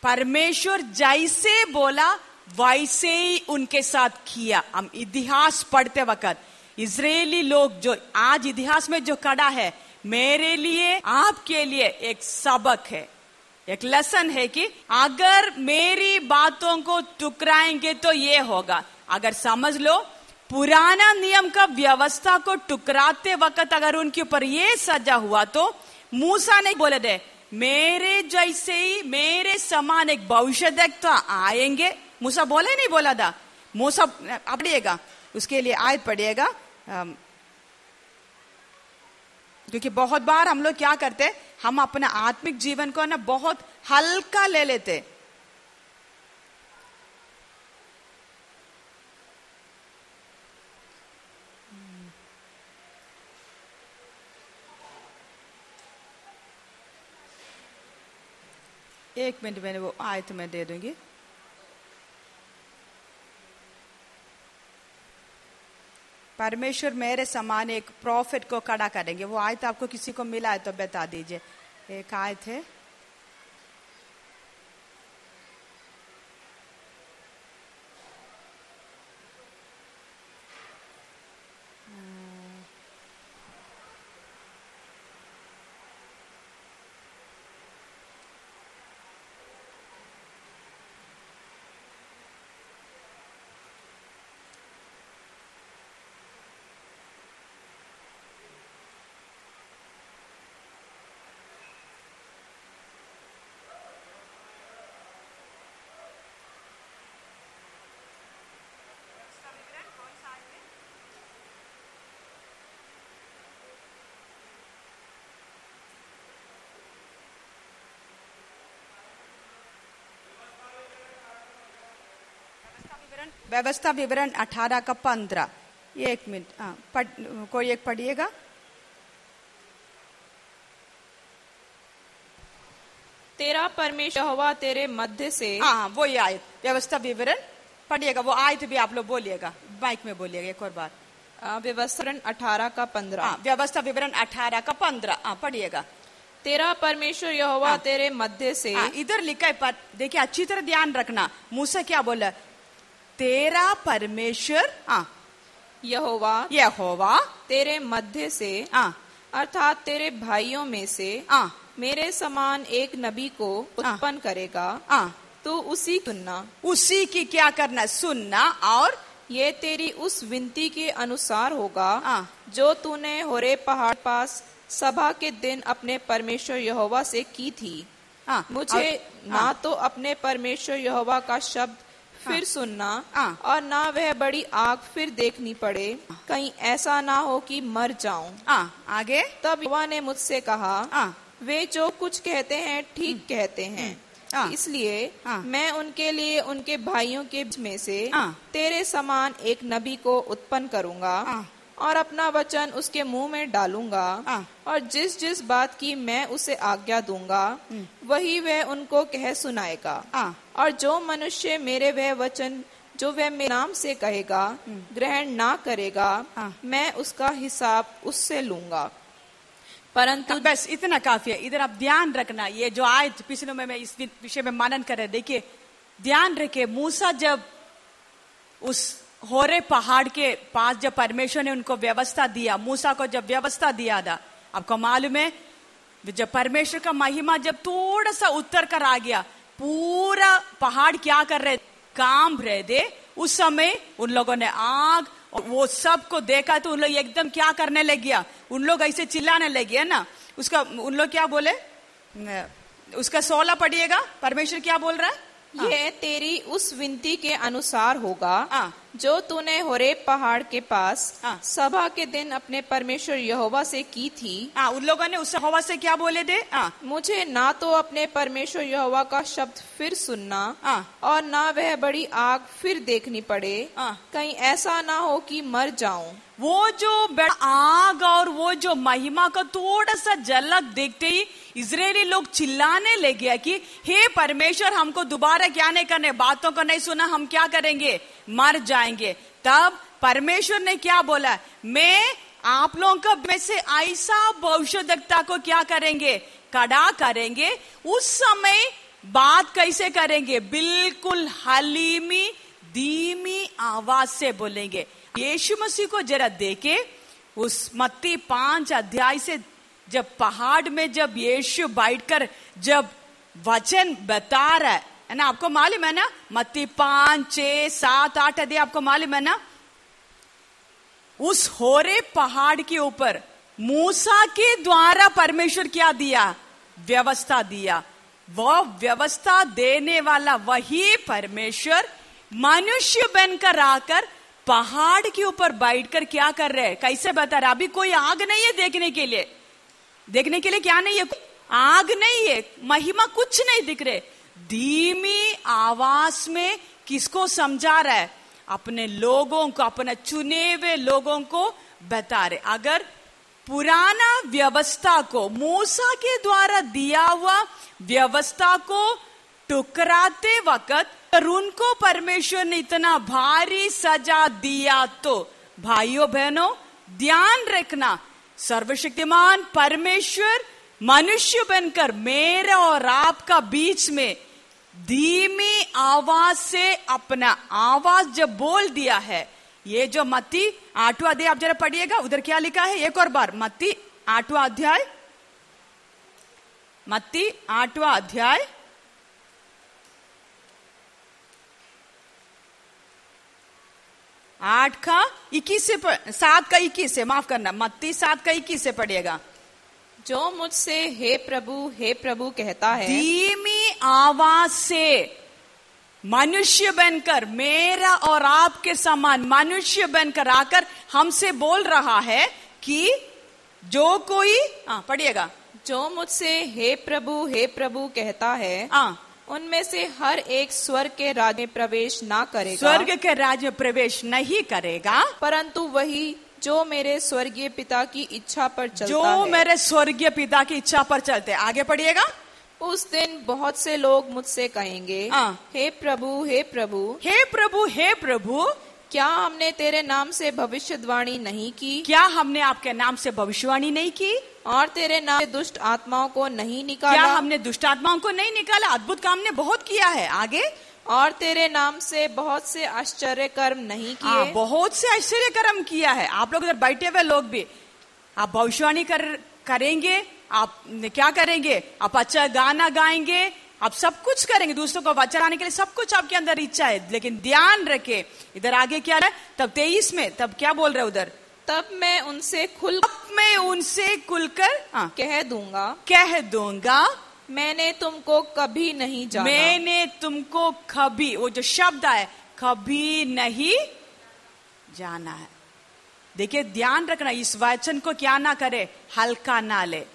Speaker 1: परमेश्वर जैसे बोला वैसे ही उनके साथ किया हम इतिहास पढ़ते वक्त इजरायली लोग जो आज इतिहास में जो खड़ा है मेरे लिए आपके लिए एक सबक है एक लेसन है कि अगर मेरी बातों को टुकराएँगे तो ये होगा अगर समझ लो पुराना नियम का व्यवस्था को टुकराते वक्त अगर उनके ऊपर ये सजा हुआ तो मूसा ने बोले दे मेरे जैसे ही मेरे समान एक भविष्य आएँगे मूसा बोले नहीं, बोला था। मूसा पढ़िएगा उसके लिए आयत पढ़िएगा। क्योंकि बहुत बार हम लोग क्या करते, हम अपने आत्मिक जीवन को ना बहुत हल्का ले लेते। एक मिनट मैंने वो आयत में दे दूँगी। परमेश्वर मेरे समान एक प्रॉफिट को खड़ा करेंगे। वो आयत आपको किसी को मिला है तो बता दीजिए। एक आयत है विवरण व्यवस्था विवरण अठारह का पंद्रह। एक मिनट हाँ पढ़ कोई एक पढ़िएगा?
Speaker 2: तेरा परमेश्वर यहोवा तेरे मध्य से
Speaker 1: हाँ हाँ वो ये आयत व्यवस्था विवरण पढ़िएगा वो आयत भी आप लोग बोलिएगा बाइक में बोलिएगा एक और बार।
Speaker 2: आ, व्यवस्थरण अठारह का पंद्रह।
Speaker 1: हाँ व्यवस्था विवरण अठारह का पंद्रह हाँ पढ़िएगा।
Speaker 2: तेरा परमेश्वर यहोवा
Speaker 1: हाँ।
Speaker 2: तेरे मध्य से
Speaker 1: हाँ, इधर लिखा है पर देखिए अच्छी तरह ध्यान रखना। मूसा क्या बोला? तेरा परमेश्वर हाँ।
Speaker 2: यहोवा
Speaker 1: यह होवा
Speaker 2: तेरे मध्य से
Speaker 1: हाँ।
Speaker 2: अर्थात तेरे भाइयों में से
Speaker 1: हाँ।
Speaker 2: मेरे समान एक नबी को उत्पन्न करेगा।
Speaker 1: हाँ।
Speaker 2: तो उसी सुनना।
Speaker 1: उसी की क्या करना सुनना और
Speaker 2: ये तेरी उस विनती के अनुसार होगा
Speaker 1: हाँ।
Speaker 2: जो तूने होरे पहाड़ पास सभा के दिन अपने परमेश्वर यहोवा से की थी।
Speaker 1: हाँ।
Speaker 2: मुझे
Speaker 1: और-
Speaker 2: ना तो अपने परमेश्वर यहोवा का शब्द फिर सुनना।
Speaker 1: हाँ।
Speaker 2: और ना वह बड़ी आग फिर देखनी पड़े। कहीं ऐसा ना हो कि मर जाऊँ।
Speaker 1: हाँ आगे।
Speaker 2: तब युवा ने मुझसे कहा
Speaker 1: हाँ।
Speaker 2: वे जो कुछ कहते हैं ठीक कहते हैं।
Speaker 1: हाँ।
Speaker 2: इसलिए
Speaker 1: हाँ।
Speaker 2: मैं उनके लिए उनके भाइयों के बीच में से
Speaker 1: हाँ।
Speaker 2: तेरे समान एक नबी को उत्पन्न करूँगा
Speaker 1: हाँ।
Speaker 2: और अपना वचन उसके मुँह में डालूँगा
Speaker 1: हाँ।
Speaker 2: और जिस जिस बात की मैं उसे आज्ञा दूँगा वही वह उनको कह सुनाएगा।
Speaker 1: हाँ।
Speaker 2: और जो मनुष्य मेरे वह वचन जो वह मेरे नाम से कहेगा ग्रहण ना करेगा
Speaker 1: हाँ।
Speaker 2: मैं उसका हिसाब उससे लूँगा। परंतु
Speaker 1: तो बस इतना काफ़ी है। इधर आप ध्यान रखना ये जो आयत पिछले में मैं इस विषय में मनन कर रहे देखिए ध्यान रखे मूसा जब उस होरे पहाड़ के पास जब परमेश्वर ने उनको व्यवस्था दिया मूसा को जब व्यवस्था दिया था आपको मालूम है जब परमेश्वर का महिमा जब थोड़ा सा उतर कर आ गया पूरा पहाड़ क्या कर रहे काम रहे थे। उस समय उन लोगों ने आग और वो सबको देखा तो उन लोग एकदम क्या करने लग गया? उन लोग ऐसे चिल्लाने लग गया ना। उसका उन लोग क्या बोले? उसका सोलह पढ़िएगा। परमेश्वर क्या बोल रहा है?
Speaker 2: ये तेरी उस विनती के अनुसार होगा।
Speaker 1: हाँ।
Speaker 2: जो तूने होरे पहाड़ के पास
Speaker 1: हाँ।
Speaker 2: सभा के दिन अपने परमेश्वर यहोवा से की थी
Speaker 1: आ, उन लोगों ने उस यहोवा से क्या बोले थे? हाँ।
Speaker 2: मुझे ना तो अपने परमेश्वर यहोवा का शब्द फिर सुनना
Speaker 1: आ,
Speaker 2: और ना वह बड़ी आग फिर देखनी पड़े।
Speaker 1: आ,
Speaker 2: कहीं ऐसा ना हो कि मर जाऊँ।
Speaker 1: वो जो आग और वो जो महिमा का थोड़ा सा झलक देखते ही इसराइली लोग चिल्लाने ले गया कि, हे परमेश्वर, हमको दोबारा क्या नहीं करने, बातों को नहीं सुना, हम क्या करेंगे? मर जाएँगे। तब परमेश्वर ने क्या बोला? मैं आप लोगों का में से ऐसा भविष्यदक्ता को क्या करेंगे? कड़ा करेंगे? उस समय बात कैसे करेंगे? बिल्कुल हलीमी, धीमी आवाज़ से बोलेंगे। यीशु मसीह को जरा देखे, उस मत्ती पाँच अध्याय से जब पहाड़ में जब यीशु बैठकर जब वचन बता रहा है है ना? आपको मालूम है ना? मत्ती पाँच, छह, सात, आठ अध्याय, आपको मालूम है ना? उस होरे पहाड़ के ऊपर मूसा के द्वारा परमेश्वर क्या दिया? व्यवस्था दिया। वो व्यवस्था देने वाला वही परमेश्वर मनुष्य बनकर आकर पहाड़ के ऊपर बैठकर क्या कर रहे हैं? कैसे बता रहे अभी कोई आग नहीं है देखने के लिए। देखने के लिए क्या नहीं है? आग नहीं है। महिमा कुछ नहीं दिख रहे। धीमी आवाज़ में किसको समझा रहा है? अपने लोगों को, अपने चुने हुए लोगों को बता रहे। अगर पुराना व्यवस्था को, मूसा के द्वारा दिया हुआ व्यवस्था को टुकराते वक्त उनको परमेश्वर ने इतना भारी सजा दिया तो भाइयों बहनों, ध्यान रखना, सर्वशक्तिमान परमेश्वर मनुष्य बनकर मेरे और आपका बीच में धीमी आवाज़ से अपना आवाज़ जब बोल दिया है, ये जो मत्ती आठवा अध्याय, आप जरा पढ़िएगा, उधर क्या लिखा है, एक और बार, मत्ती आठवा अध्याय, मत्ती आठवा अध्याय आठ का इक्कीस से सात का इक्कीस से माफ़ करना मत्ती सात का इक्कीस से पढ़िएगा।
Speaker 2: जो मुझसे हे प्रभु हे प्रभु कहता है
Speaker 1: धीमी आवाज़ से मनुष्य बनकर मेरा और आपके समान मनुष्य बनकर आकर हमसे बोल रहा है कि जो कोई हाँ पढ़िएगा।
Speaker 2: जो मुझसे हे प्रभु हे प्रभु कहता है
Speaker 1: हाँ।
Speaker 2: उनमें से हर एक स्वर्ग के राज्य में प्रवेश ना करेगा।
Speaker 1: स्वर्ग के राज्य में प्रवेश नहीं करेगा।
Speaker 2: परंतु वही जो मेरे स्वर्गीय पिता की इच्छा पर चलता
Speaker 1: जो
Speaker 2: है।
Speaker 1: मेरे स्वर्गीय पिता की इच्छा पर चलते आगे पढ़िएगा।
Speaker 2: उस दिन बहुत से लोग मुझसे कहेंगे
Speaker 1: हाँ।
Speaker 2: हे प्रभु हे प्रभु
Speaker 1: हे प्रभु हे प्रभु
Speaker 2: क्या हमने तेरे नाम से भविष्यवाणी नहीं की?
Speaker 1: क्या हमने आपके नाम से भविष्यवाणी नहीं की?
Speaker 2: और तेरे नाम से दुष्ट आत्माओं को नहीं निकाला।
Speaker 1: क्या हमने दुष्ट आत्माओं को नहीं निकाला? अद्भुत काम ने बहुत किया है। आगे?
Speaker 2: और तेरे नाम से बहुत से आश्चर्य कर्म नहीं
Speaker 1: हाँ,
Speaker 2: किए।
Speaker 1: बहुत से आश्चर्य कर्म किया है। आप लोग इधर बैठे हुए लोग भी। आप भविष्यवाणी कर करेंगे आप क्या करेंगे? आप अच्छा गाना गाएँगे आप सब कुछ करेंगे। दूसरों को आने के लिए सब कुछ आपके अंदर इच्छा है। लेकिन ध्यान रखे इधर आगे क्या है? तब तेईस में तब क्या बोल रहे उधर?
Speaker 2: तब मैं उनसे खुल
Speaker 1: अब मैं उनसे खुलकर हाँ,
Speaker 2: कह दूँगा।
Speaker 1: कह दूँगा
Speaker 2: मैंने तुमको कभी नहीं जाना।
Speaker 1: मैंने तुमको कभी वो जो शब्द है कभी नहीं जाना है। देखिए ध्यान रखना इस वचन को क्या ना करे हल्का ना ले।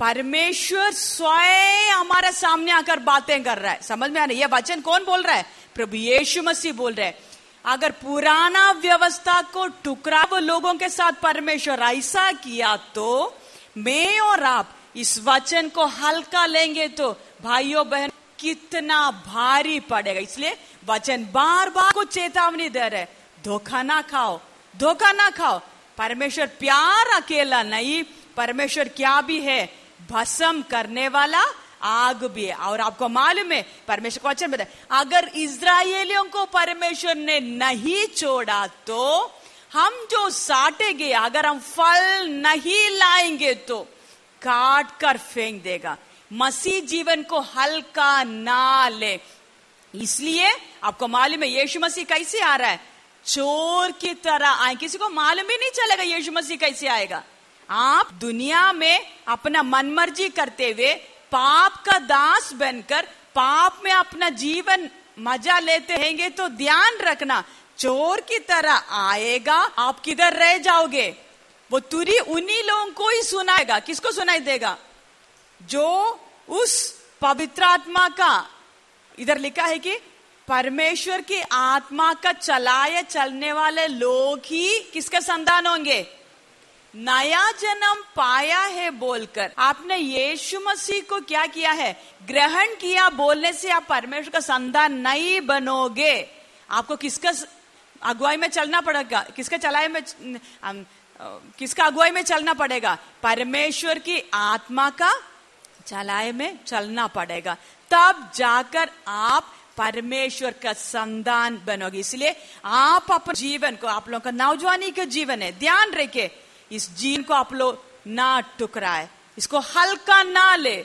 Speaker 1: परमेश्वर स्वयं हमारे सामने आकर बातें कर रहा है। समझ में आ रहा है? ये वचन कौन बोल रहा है? प्रभु यीशु मसीह बोल रहे हैं। अगर पुराना व्यवस्था को टुकड़ा वो लोगों के साथ परमेश्वर ऐसा किया तो मैं और आप इस वचन को हल्का लेंगे तो भाइयों बहन, कितना भारी पड़ेगा। इसलिए वचन बार बार को चेतावनी दे रहे धोखा ना खाओ, धोखा ना खाओ। परमेश्वर प्यार अकेला नहीं, परमेश्वर क्या भी है, भस्म करने वाला आग भी है। और आपको मालूम है, परमेश्वर को वचन बताए, अगर इज़राइलियों को परमेश्वर ने नहीं छोड़ा तो हम जो साटेंगे, अगर हम फल नहीं लाएँगे तो काट कर फेंक देगा। मसीह जीवन को हल्का ना ले। इसलिए आपको मालूम है, यीशु मसीह कैसे आ रहा है? चोर की तरह आए। किसी को मालूम ही नहीं चलेगा, यीशु मसीह कैसे आएगा। आप दुनिया में अपना मनमर्जी करते हुए पाप का दास बनकर पाप में अपना जीवन मज़ा लेते रहेंगे तो ध्यान रखना, चोर की तरह आएगा, आप किधर रह जाओगे? वो तुरी उन्हीं लोगों को ही सुनाएगा। किसको सुनाई देगा? जो उस पवित्र आत्मा का, इधर लिखा है कि परमेश्वर की आत्मा का चलाए चलने वाले लोग ही किसके संतान होंगे? नया जन्म पाया है बोलकर। आपने यीशु मसीह को क्या किया है? ग्रहण किया बोलने से आप परमेश्वर का संतान नहीं बनोगे। आपको किसका अगुवाई में चलना पड़ेगा? किसका चलाए में किसका अगुवाई में चलना पड़ेगा? परमेश्वर की आत्मा का चलाए में चलना पड़ेगा। तब जाकर आप परमेश्वर का संतान बनोगे। इसलिए आप अपने जीवन को, आप लोगों का नौजवानी का जीवन है। ध्यान रखे इस जीन को आप लोग ना टुकराए। इसको हल्का ना ले।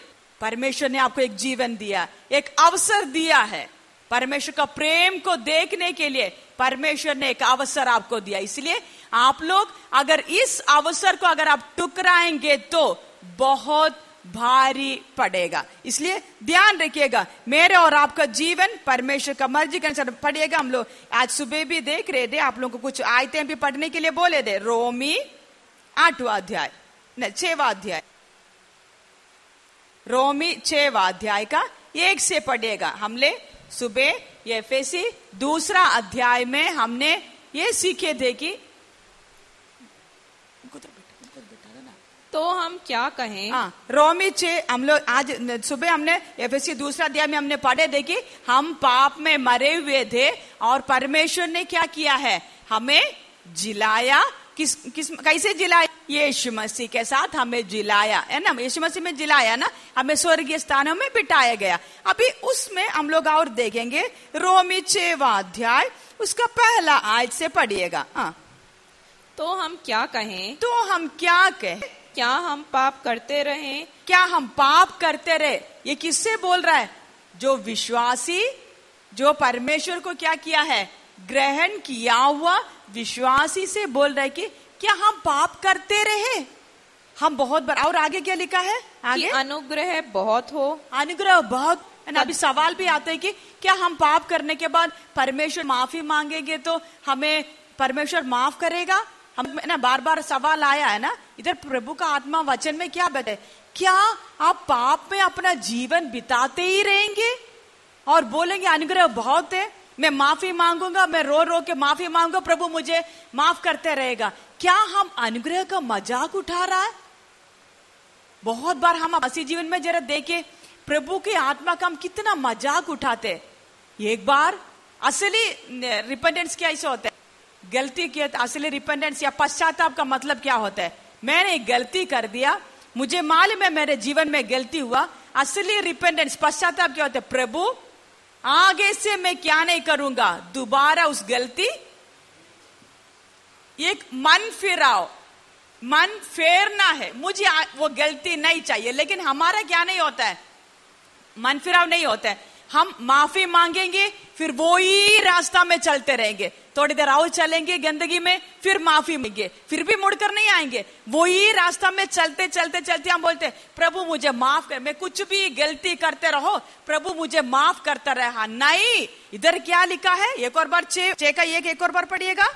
Speaker 1: परमेश्वर ने आपको एक जीवन दिया, एक अवसर दिया है। परमेश्वर का प्रेम को देखने के लिए परमेश्वर ने एक अवसर आपको दिया। इसलिए आप लोग अगर इस अवसर को अगर आप टुकराएँगे तो बहुत भारी पड़ेगा। इसलिए ध्यान रखिएगा, मेरे और आपका जीवन परमेश्वर का मर्ज़ी के अनुसार पढ़िएगा। हम लोग आज सुबह भी देख रहे थे, आप लोगों को कुछ आयतें भी पढ़ने के लिए बोले थे। रोमी आठवा अध्याय न छवा अध्याय। रोमी छवा अध्याय का एक से पढ़ेगा। हमने सुबह ये फेसी दूसरा अध्याय में हमने ये सीखे थे कि
Speaker 2: तो हम क्या कहें?
Speaker 1: हाँ रोमी छे हम लोग आज सुबह हमने एफएससी दूसरा अध्याय में हमने पढ़े थे कि हम पाप में मरे हुए थे और परमेश्वर ने क्या किया है? हमें जिलाया किस किस कैसे जिलाया यीशु मसीह के साथ हमें जिलाया है ना? यीशु मसीह में जिलाया ना? हमें स्वर्गीय स्थानों में बिठाया गया। अभी उसमें हम लोग और देखेंगे रोमी छेवा अध्याय उसका पहला आज से पढ़िएगा। हाँ।
Speaker 2: तो हम क्या कहें?
Speaker 1: तो हम क्या कहें?
Speaker 2: क्या हम पाप करते रहें?
Speaker 1: क्या हम पाप करते रहे? ये किससे बोल रहा है? जो विश्वासी जो परमेश्वर को क्या किया है? ग्रहण किया हुआ विश्वासी से बोल रहा है कि क्या हम पाप करते रहे? हम बहुत बार और आगे क्या लिखा है? आगे?
Speaker 2: अनुग्रह बहुत हो।
Speaker 1: अनुग्रह बहुत। अभी सवाल भी आता है कि क्या हम पाप करने के बाद परमेश्वर माफ़ी मांगेंगे तो हमें परमेश्वर माफ़ करेगा? हम ना बार बार सवाल आया है ना इधर प्रभु का आत्मा वचन में क्या बता क्या आप पाप में अपना जीवन बिताते ही रहेंगे? और बोलेंगे अनुग्रह बहुत है। मैं माफ़ी मांगूँगा, मैं रो रो के माफ़ी मांगूँगा, प्रभु मुझे माफ़ करते रहेगा। क्या हम अनुग्रह का मज़ाक उठा रहा है? बहुत बार हम मसीह जीवन में जरा देखे, प्रभु की आत्मा का हम कितना मज़ाक उठाते एक बार असली रिपेंडेंस क्या ऐसे होता है? गलती किया तो असली रिपेंडेंस या पश्चाताप का मतलब क्या होता है? मैंने गलती कर दिया, मुझे मालूम है मेरे जीवन में गलती हुआ, असली रिपेंडेंस पश्चाताप क्या होता है? प्रभु आगे से मैं क्या नहीं करूँगा? दोबारा उस गलती? एक मन फिराओ। मन फेरना है। मुझे वो गलती नहीं चाहिए, लेकिन हमारा क्या नहीं होता है? मन फिराव नहीं होता है। हम माफ़ी मांगेंगे फिर वो ही रास्ता में चलते रहेंगे। थोड़ी देर और चलेंगे गंदगी में फिर माफ़ी मांगेंगे फिर भी मुड़कर नहीं आएँगे। वो ही रास्ता में चलते चलते चलते हम बोलते प्रभु मुझे माफ़ कर मैं कुछ भी गलती करते रहो प्रभु मुझे माफ़ करता रहा। नहीं इधर क्या लिखा है? एक और बार चे, चे का एक एक और बार पढ़िएगा।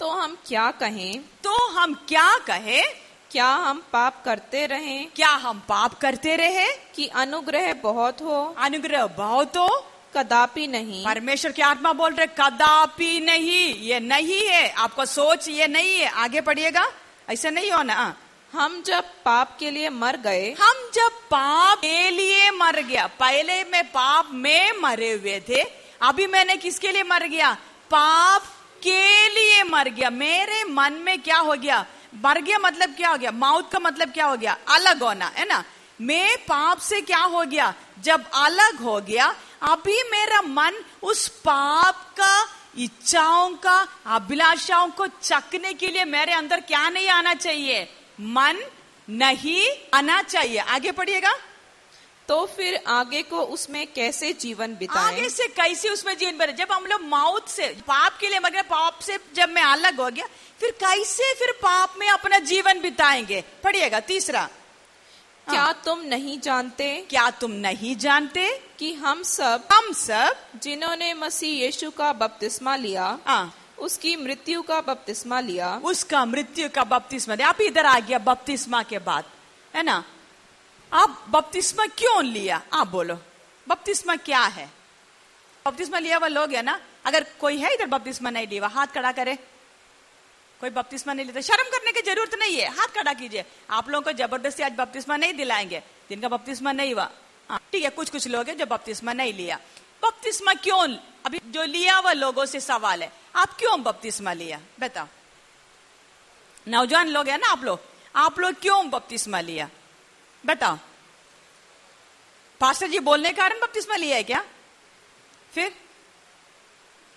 Speaker 2: तो हम क्या कहें?
Speaker 1: तो हम क्या कहें?
Speaker 2: क्या हम पाप करते रहें?
Speaker 1: क्या हम पाप करते रहे?
Speaker 2: कि अनुग्रह बहुत हो?
Speaker 1: अनुग्रह बहुत हो?
Speaker 2: कदापि नहीं।
Speaker 1: परमेश्वर की आत्मा बोल रहे कदापि नहीं ये नहीं है। आपको सोच ये नहीं है। आगे पढ़िएगा। ऐसा नहीं हो। ना
Speaker 2: हम जब पाप के लिए मर गए
Speaker 1: हम जब पाप के लिए मर गया पहले मैं पाप में मरे हुए थे अभी मैंने किसके लिए मर गया? पाप के लिए मर गया। मेरे मन में क्या हो गया? मर गया मतलब क्या हो गया? माउथ का मतलब क्या हो गया? अलग होना, है ना? मैं पाप से क्या हो गया? जब अलग हो गया, अभी मेरा मन उस पाप का, इच्छाओं का, अभिलाषाओं को चकने के लिए मेरे अंदर क्या नहीं आना चाहिए? मन नहीं आना चाहिए। आगे पढ़िएगा।
Speaker 2: तो फिर आगे को उसमें कैसे जीवन बिताएँ?
Speaker 1: आगे से कैसे उसमें जीवन बिताए जब हम लोग मौत से पाप के लिए मगर पाप से जब मैं अलग हो गया फिर कैसे फिर पाप में अपना जीवन बिताएँगे? पढ़िएगा तीसरा।
Speaker 2: क्या हाँ। तुम नहीं जानते
Speaker 1: क्या तुम नहीं जानते?
Speaker 2: कि हम सब
Speaker 1: हम सब
Speaker 2: जिन्होंने मसीह यीशु का बपतिस्मा लिया
Speaker 1: हाँ।
Speaker 2: उसकी मृत्यु का बपतिस्मा लिया।
Speaker 1: उसका मृत्यु का बपतिस्मा लिया। आप इधर आ गया बपतिस्मा के बाद है ना? आप बपतिस्मा क्यों लिया? आप बोलो। बपतिस्मा क्या है? बपतिस्मा लिया हुआ लोग है ना? अगर कोई है इधर बपतिस्मा नहीं लिया, हाथ खड़ा करे। कोई बपतिस्मा नहीं लेता। शर्म करने की ज़रूरत नहीं है। हाथ खड़ा कीजिए। आप लोगों को ज़बरदस्ती आज बपतिस्मा नहीं दिलाएँगे। जिनका बपतिस्मा नहीं हुआ। ठीक है कुछ कुछ लोग हैं जो बपतिस्मा नहीं लिया। बपतिस्मा क्यों अभी जो लिया हुआ लोगों से सवाल है, आप क्यों बपतिस्मा लिया? बताओ। नौजवान लोग है ना आप लोग? आप लोग क्यों बपतिस्मा लिया? बताओ पास्टर जी, बोलने के कारण बपतिस्मा लिया है क्या? फिर?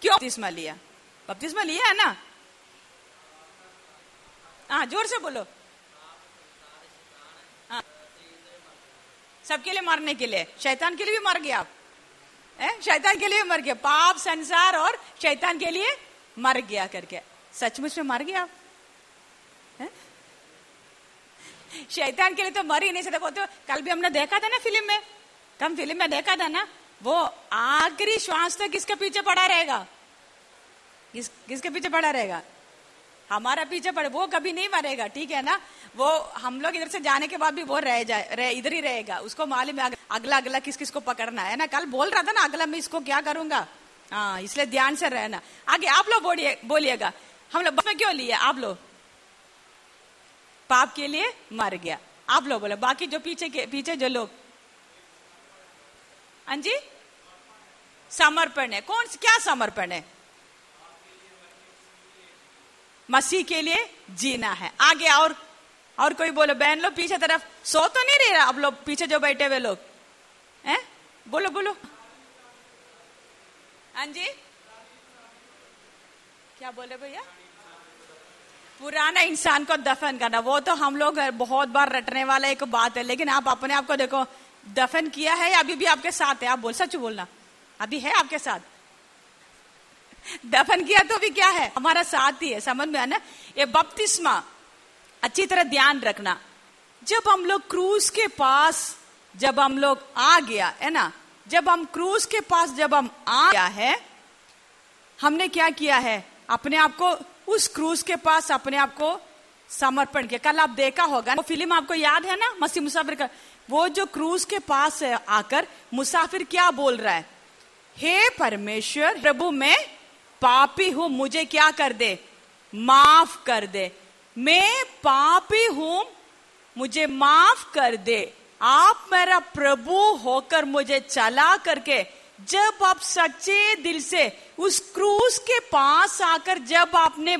Speaker 1: क्यों बपतिस्मा लिया? बपतिस्मा लिया है ना? हाँ ज़ोर से बोलो। हाँ। सबके लिए मरने के लिए। शैतान के लिए भी मर गया आप। है? शैतान के लिए मर गया पाप, संसार और शैतान के लिए मर गया करके। सचमुच में मर गया आप है? शैतान के लिए तो मर ही नहीं सकते। तो कल भी हमने देखा था ना फ़िल्म में। कम फ़िल्म में देखा था ना। वो आखिरी श्वास तक किसके पीछे पड़ा रहेगा? किस किसके पीछे पड़ा रहेगा? हमारा पीछे पड़े वो कभी नहीं मरेगा ठीक है ना? वो हम लोग इधर से जाने के बाद भी वो रह जाए रह, इधर ही रहेगा। उसको मालूम है अगला अगला किस किस को पकड़ना है ना? कल बोल रहा था ना अगला मैं इसको क्या करूँगा? हाँ इसलिए ध्यान से रहना। आगे आप लोग बोलिए बोलिएगा। हम लोग में क्यों लिए? आप लोग? पाप के लिए मर गया। आप लोग बोले, बाकी जो पीछे के पीछे जो लोग। हाँ जी? समर्पण है। कौन क्या समर्पण है? मसीह के लिए जीना है। आगे और और कोई बोलो, बहन लोग पीछे तरफ़, सो तो नहीं रहा आप लोग, पीछे जो बैठे हुए लोग। हैं? बोलो बोलो। हाँ जी? क्या बोले भैया? पुराना इंसान को दफन करना। वो तो हम लोग बहुत बार रटने वाला एक बात है, लेकिन आप अपने आप को देखो, दफन किया है अभी भी आपके साथ है? आप बोल, सच बोलना। अभी है आपके साथ? दफन किया तो भी क्या है? हमारा साथ ही है समझ में आना ये बपतिस्मा, अच्छी तरह ध्यान रखना। जब हम लोग क्रूज के पास, जब हम लोग आ गया, है ना? जब हम क्रूज के पास, जब हम आ गया है, हमने क्या किया है? अपने आप को उस क्रूज के पास अपने आप को समर्पण किया। कल आप देखा होगा वो फ़िल्म आपको याद है ना? मसीह मुसाफिर का। वो जो क्रूज के पास आकर मुसाफिर क्या बोल रहा है? हे परमेश्वर, प्रभु मैं पापी हूँ, मुझे क्या कर दे? माफ़ कर दे। मैं पापी हूँ, मुझे माफ़ कर दे। आप मेरा प्रभु होकर मुझे चला करके जब आप सच्चे दिल से उस क्रूस के पास आकर जब आपने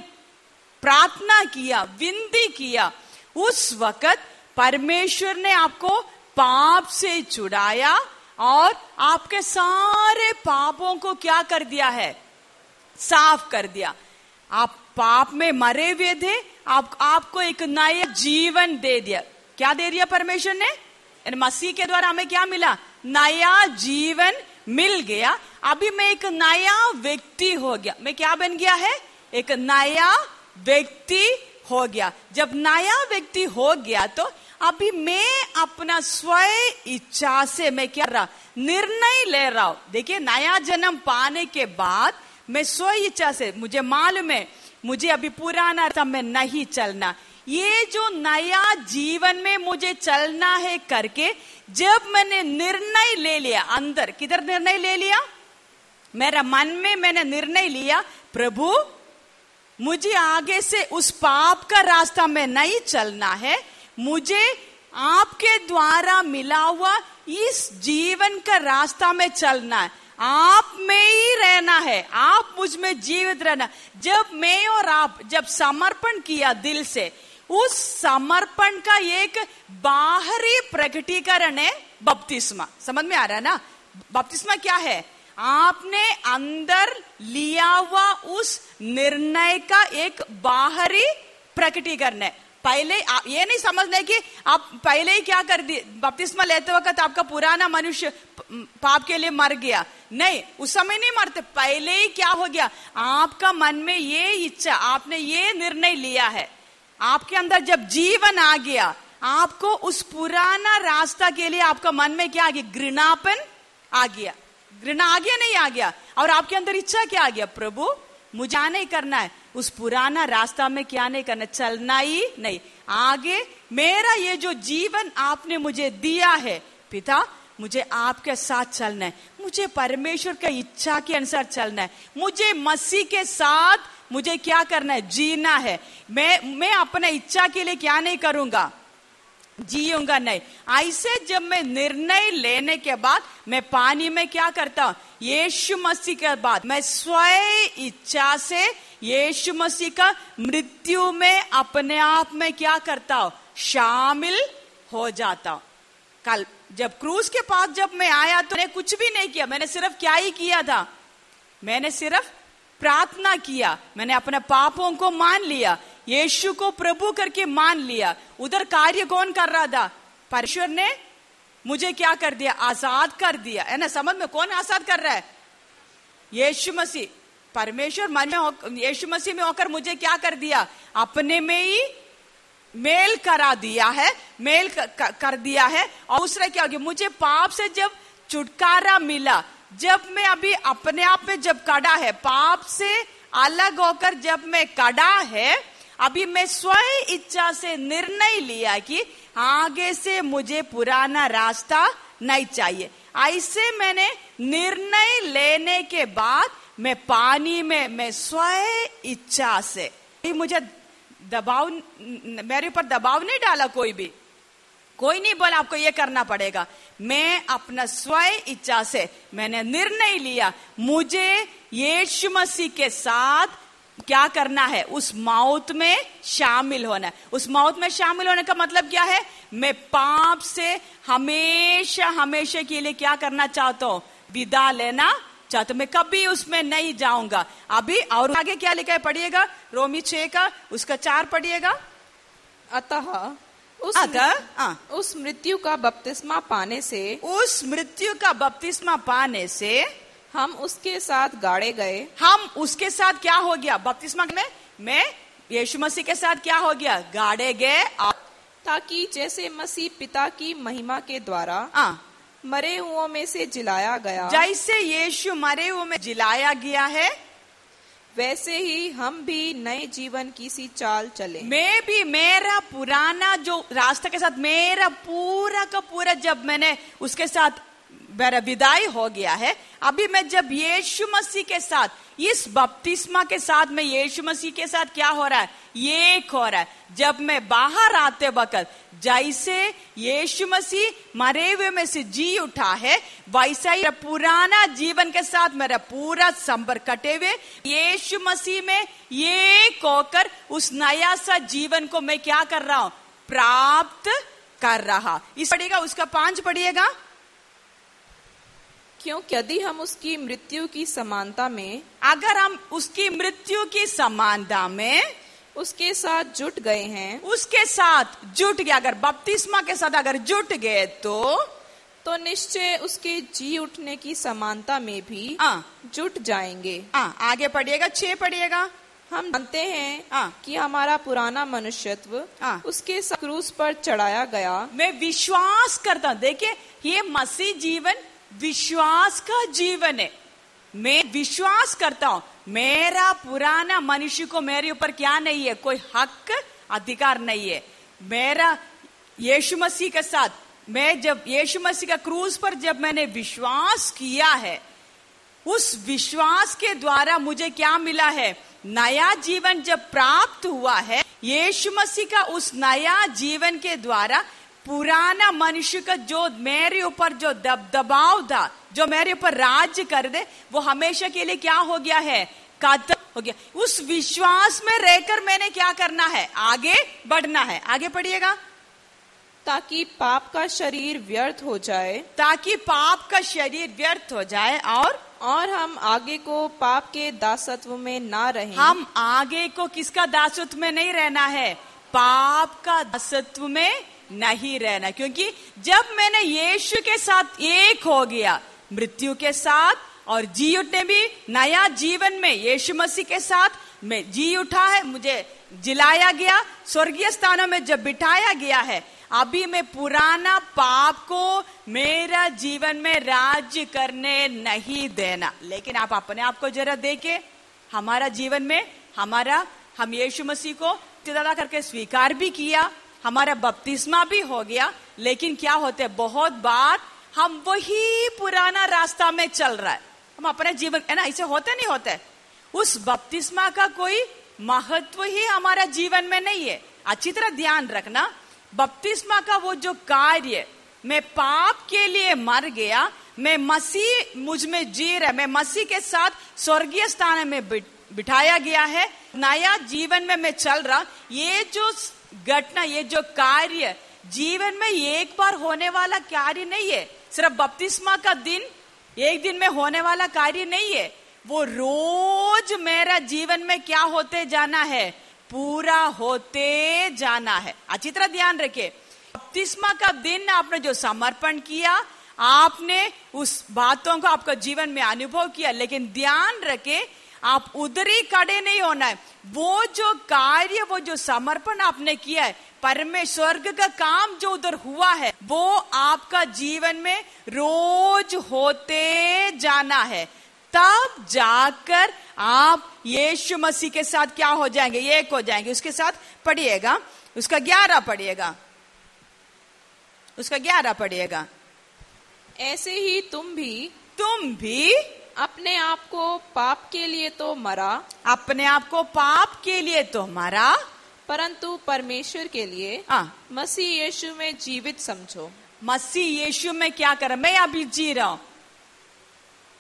Speaker 1: प्रार्थना किया, विनती किया, उस वक्त परमेश्वर ने आपको पाप से छुड़ाया और आपके सारे पापों को क्या कर दिया है? साफ़ कर दिया। आप पाप में मरे हुए थे, आप, आपको एक नया जीवन दे दिया। क्या दे दिया परमेश्वर ने? मसीह के द्वारा हमें क्या मिला? नया जीवन मिल गया, अभी मैं एक नया व्यक्ति हो गया। मैं क्या बन गया है? एक नया व्यक्ति हो गया। जब नया व्यक्ति हो गया तो अभी मैं अपना स्वयं इच्छा से मैं क्या रहा? निर्णय ले रहा हूँ। देखिए, नया जन्म पाने के बाद मैं स्व इच्छा से, मुझे मालूम है, मुझे अभी पुराना समय नहीं चलना। ये जो नया जीवन में मुझे चलना है करके, जब मैंने निर्णय ले लिया अंदर, किधर निर्णय ले लिया? मेरा मन में मैंने निर्णय लिया, प्रभु, मुझे आगे से उस पाप का रास्ता में नहीं चलना है, मुझे आपके द्वारा मिला हुआ इस जीवन का रास्ता में चलना है। आप में ही रहना है, आप मुझमें जीवित रहना। जब मैं और आप, जब समर्पण किया दिल से उस समर्पण का एक बाहरी प्रकटीकरण है बपतिस्मा। समझ में आ रहा है ना? बपतिस्मा क्या है? आपने अंदर लिया हुआ उस निर्णय का एक बाहरी प्रकटीकरण है। पहले आप ये नहीं समझने कि आप पहले ही क्या कर दिए बपतिस्मा लेते वक्त आपका पुराना मनुष्य पाप के लिए मर गया। नहीं, उस समय नहीं मरते, पहले ही क्या हो गया? आपका मन में ये इच्छा, आपने ये निर्णय लिया है। आपके अंदर जब जीवन आ गया, आपको उस पुराना रास्ता के लिए आपका मन में क्या आ गया? घृणापन आ गया। घृणा आ गया नहीं आ गया। और आपके अंदर इच्छा क्या आ गया? प्रभु, मुझे नहीं करना है। उस पुराना रास्ता में क्या नहीं करना चलना ही नहीं। आगे मेरा ये जो जीवन आपने मुझे दिया है, पिता, मुझे आपके साथ चलना है। मुझे परमेश्वर का इच्छा के अनुसार चलना है। मुझे मसीह के साथ मुझे क्या करना है? जीना है। मैं मैं अपने इच्छा के लिए क्या नहीं करूँगा? जीऊँगा नहीं। ऐसे जब मैं निर्णय लेने के बाद मैं पानी में क्या करता हूँ? यीशु मसीह के बाद मैं स्वयं इच्छा से यीशु मसीह का मृत्यु में अपने आप में क्या करता हूँ? शामिल हो जाता हूँ। कल जब क्रूज के पास जब मैं आया तो मैंने कुछ भी नहीं किया। मैंने सिर्फ़ क्या ही किया था? मैंने सिर्फ़ प्रार्थना किया। मैंने अपने पापों को मान लिया। यीशु को प्रभु करके मान लिया। उधर कार्य कौन कर रहा था? परमेश्वर ने मुझे क्या कर दिया? आज़ाद कर दिया। है ना? समझ में कौन आज़ाद कर रहा है? यीशु मसीह। परमेश्वर मन में यीशु मसीह में होकर मुझे क्या कर दिया? अपने में ही मेल करा दिया है। मेल कर दिया है। और दूसरा क्या हो गया मुझे पाप से जब छुटकारा मिला जब मैं अभी अपने आप में जब कड़ा है, पाप से अलग होकर जब मैं कड़ा है, अभी मैं स्वयं इच्छा से निर्णय लिया कि आगे से मुझे पुराना रास्ता नहीं चाहिए। ऐसे मैंने निर्णय लेने के बाद मैं पानी में, मैं स्वयं इच्छा से, मुझे दबाव, मेरे ऊपर दबाव नहीं डाला कोई भी। कोई नहीं बोला, आपको ये करना पड़ेगा। मैं अपना स्वयं इच्छा से, मैंने निर्णय लिया, मुझे यीशु मसीह के साथ क्या करना है? उस मौत में शामिल होना है। उस मौत में शामिल होने का मतलब क्या है? मैं पाप से हमेशा हमेशा के लिए क्या करना चाहता हूँ? विदा लेना चाहता हूँ। मैं कभी उसमें नहीं जाऊँगा। अभी और आगे क्या लिखा है? पढ़िएगा। रोमी छे का, उसका चार पढ़िएगा।
Speaker 2: अतः उस
Speaker 1: अतः हाँ
Speaker 2: उस मृत्यु का बपतिस्मा पाने से
Speaker 1: उस मृत्यु का बपतिस्मा पाने से
Speaker 2: हम उसके साथ गाड़े गए।
Speaker 1: हम उसके साथ क्या हो गया? बपतिस्मा में मैं यीशु मसीह के साथ क्या हो गया? गाड़े गए
Speaker 2: ताकि जैसे मसीह पिता की महिमा के द्वारा
Speaker 1: हाँ,
Speaker 2: मरे हुओं में से जिलाया गया।
Speaker 1: जैसे यीशु मरे हुए में जिलाया गया है
Speaker 2: वैसे ही हम भी नए जीवन की सी चाल चले।
Speaker 1: मैं भी, मेरा पुराना जो रास्ता के साथ, मेरा पूरा का पूरा जब मैंने उसके साथ मेरा विदाई हो गया है। अभी मैं जब यीशु मसीह के साथ, इस बपतिस्मा के साथ में यीशु मसीह के साथ क्या हो रहा है? एक हो रहा है। जब मैं बाहर आते वक्त, जैसे यीशु मसीह मरे हुए में से जी उठा है, वैसा ही पुराना जीवन के साथ मेरा पूरा संपर्क कटे हुए यीशु मसीह में एक होकर उस नया सा जीवन को मैं क्या कर रहा हूँ? प्राप्त कर रहा। इस पढ़िएगा, उसका पाँच पढ़िएगा।
Speaker 2: क्योंकि यदि हम उसकी मृत्यु की समानता में
Speaker 1: अगर हम उसकी मृत्यु की समानता में
Speaker 2: उसके साथ जुट गए हैं
Speaker 1: उसके साथ जुट गया अगर बपतिस्मा के साथ अगर जुट गए तो
Speaker 2: तो निश्चय उसके जी उठने की समानता में भी
Speaker 1: हाँ।
Speaker 2: जुट जाएँगे
Speaker 1: आ, आगे पढ़िएगा छह पढ़िएगा
Speaker 2: हम जानते हैं
Speaker 1: हाँ।
Speaker 2: कि हमारा पुराना मनुष्यत्व
Speaker 1: हाँ।
Speaker 2: उसके क्रूस पर चढ़ाया गया
Speaker 1: मैं विश्वास करता हूँ देखिए ये मसीह जीवन विश्वास का जीवन है। मैं विश्वास करता हूँ, मेरा पुराना मनुष्य को मेरे ऊपर क्या नहीं है? कोई हक, अधिकार नहीं है। मेरा यीशु मसीह के साथ, मैं जब यीशु मसीह का क्रूज पर जब मैंने विश्वास किया है, उस विश्वास के द्वारा मुझे क्या मिला है? नया जीवन जब प्राप्त हुआ है, यीशु मसीह का उस नया जीवन के द्वारा पुराना मनुष्य का जो मेरे ऊपर जो दबदबाव था जो मेरे ऊपर राज्य कर दे वो हमेशा के लिए क्या हो गया है? खत्म हो गया। उस विश्वास में रहकर मैंने क्या करना है? आगे बढ़ना है। आगे पढ़िएगा।
Speaker 2: ताकि पाप का शरीर व्यर्थ हो जाए।
Speaker 1: ताकि पाप का शरीर व्यर्थ हो जाए और
Speaker 2: और हम आगे को पाप के दासत्व में ना रहें।
Speaker 1: हम आगे को किसका दासत्व में नहीं रहना है? पाप का दासत्व में नहीं रहना। क्योंकि जब मैंने यीशु के साथ एक हो गया, मृत्यु के साथ और जी उठने भी, नया जीवन में यीशु मसीह के साथ मैं जी उठा है, मुझे जिलाया गया, स्वर्गीय स्थानों में जब बिठाया गया है, अभी मैं पुराना पाप को मेरा जीवन में राज्य करने नहीं देना। लेकिन आप अपने आप को जरा देखे, हमारा जीवन में हमारा, हम यीशु मसीह को करके स्वीकार भी किया हमारा बपतिस्मा भी हो गया, लेकिन क्या होते है? बहुत बार हम वही पुराना रास्ता में चल रहा है हम अपने जीवन, है ना, इसे होते नहीं होते उस बपतिस्मा का कोई महत्व ही हमारा जीवन में नहीं है अच्छी तरह ध्यान रखना, बपतिस्मा का वो जो कार्य, मैं पाप के लिए मर गया, मैं मसीह मुझमें जी रहा मैं मसीह के साथ स्वर्गीय स्थान में बिठाया गया है, नया जीवन में मैं चल रहा, ये जो घटना, ये जो कार्य, जीवन में एक बार होने वाला कार्य नहीं है, सिर्फ़ बपतिस्मा का दिन, एक दिन में होने वाला कार्य नहीं है, वो रोज मेरा जीवन में क्या होते जाना है? पूरा होते जाना है। अच्छी तरह ध्यान रखे बपतिस्मा का दिन आपने जो समर्पण किया, आपने उस बातों को आपका जीवन में अनुभव किया, लेकिन ध्यान रखे आप उधर ही खड़े नहीं होना है। वो जो कार्य वो जो समर्पण आपने किया है परमेश्वर का काम जो उधर हुआ है वो आपका जीवन में रोज होते जाना है। तब जाकर आप यीशु मसीह के साथ क्या हो जाएँगे? एक हो जाएँगे। उसके साथ पढ़िएगा। उसका ग्यारह पढ़िएगा। उसका ग्यारह पढ़िएगा।
Speaker 2: ऐसे ही तुम भी
Speaker 1: तुम भी
Speaker 2: अपने आप को पाप के लिए तो मरा
Speaker 1: अपने आप को पाप के लिए तो मरा।
Speaker 2: परंतु परमेश्वर के लिए
Speaker 1: आ,
Speaker 2: मसीह यीशु में जीवित समझो।
Speaker 1: मसीह यीशु में क्या कर? मैं अभी जी रहा हूँ।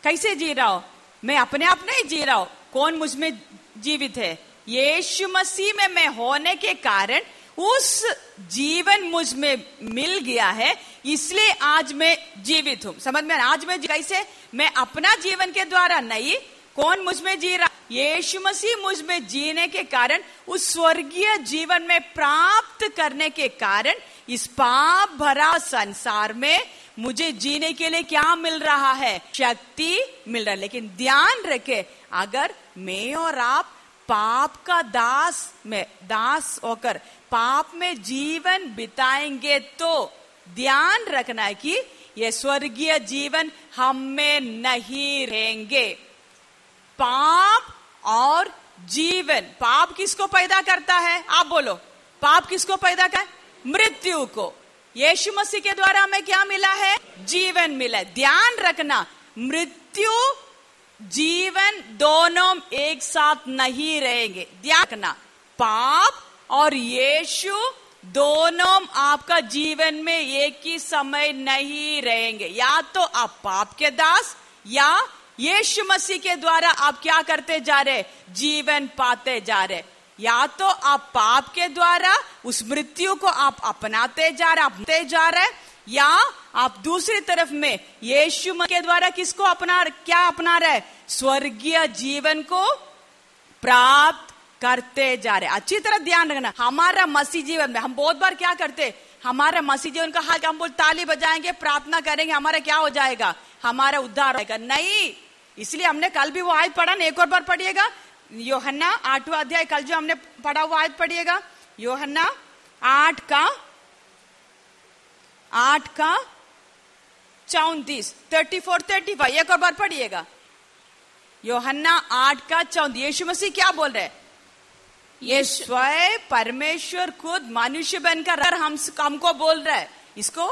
Speaker 1: कैसे जी रहा हूँ? मैं अपने आप नहीं जी रहा हूँ। कौन मुझमें जीवित है? यीशु मसीह में मैं होने के कारण उस जीवन मुझमें मिल गया है, इसलिए आज मैं जीवित हूँ। समझ में आज मैं कैसे? मैं अपना जीवन के द्वारा नहीं, कौन मुझमें जी रहा? यीशु मसीह मुझमें जीने के कारण, उस स्वर्गीय जीवन में प्राप्त करने के कारण, इस पाप भरा संसार में मुझे जीने के लिए क्या मिल रहा है? शक्ति मिल रहा है। लेकिन ध्यान रखे, अगर मैं और आप पाप का दास में, दास होकर पाप में जीवन बिताएँगे तो ध्यान रखना है कि ये स्वर्गीय जीवन हम में नहीं रहेंगे। पाप और जीवन, पाप किसको पैदा करता है? आप बोलो, पाप किसको पैदा कर? मृत्यु को। यीशु मसीह के द्वारा हमें क्या मिला है? जीवन मिला ध्यान रखना, मृत्यु जीवन दोनों एक साथ नहीं रहेंगे। ध्यान रखना, पाप और यीशु दोनों आपका जीवन में एक ही समय नहीं रहेंगे। या तो आप पाप के दास या यीशु मसीह के द्वारा आप क्या करते जा रहे जीवन पाते जा रहे या तो आप पाप के द्वारा उस मृत्यु को आप अपनाते जा रहे अपनाते जा रहे या आप दूसरी तरफ़ में, यीशु के द्वारा किसको अपना क्या अपना रहे स्वर्गीय जीवन को प्राप्त करते जा रहे अच्छी तरह ध्यान रखना, हमारा मसीह जीवन में, हम बहुत बार क्या करते हमारा मसीह जीवन का हाल, हम बोल ताली बजाएँगे, प्रार्थना करेंगे, हमारा क्या हो जाएगा? हमारा उद्धार होगा। नहीं, इसलिए हमने कल भी वो आयत पढ़ा ना, एक और बार पढ़िएगा। योहन्ना आठवा अध्याय, कल जो हमने पढ़ा हुआ आयत पढ़िएगा। योहन्ना आठ का आठ का चौतीस थर्टी फोर, थर्टी फाइव एक और बार पढ़िएगा। योहन्ना आठ का चौंतीस यीशु मसीह क्या बोल रहे ये स्वयं परमेश्वर खुद मनुष्य बनकर हम हमको बोल रहा है। इसको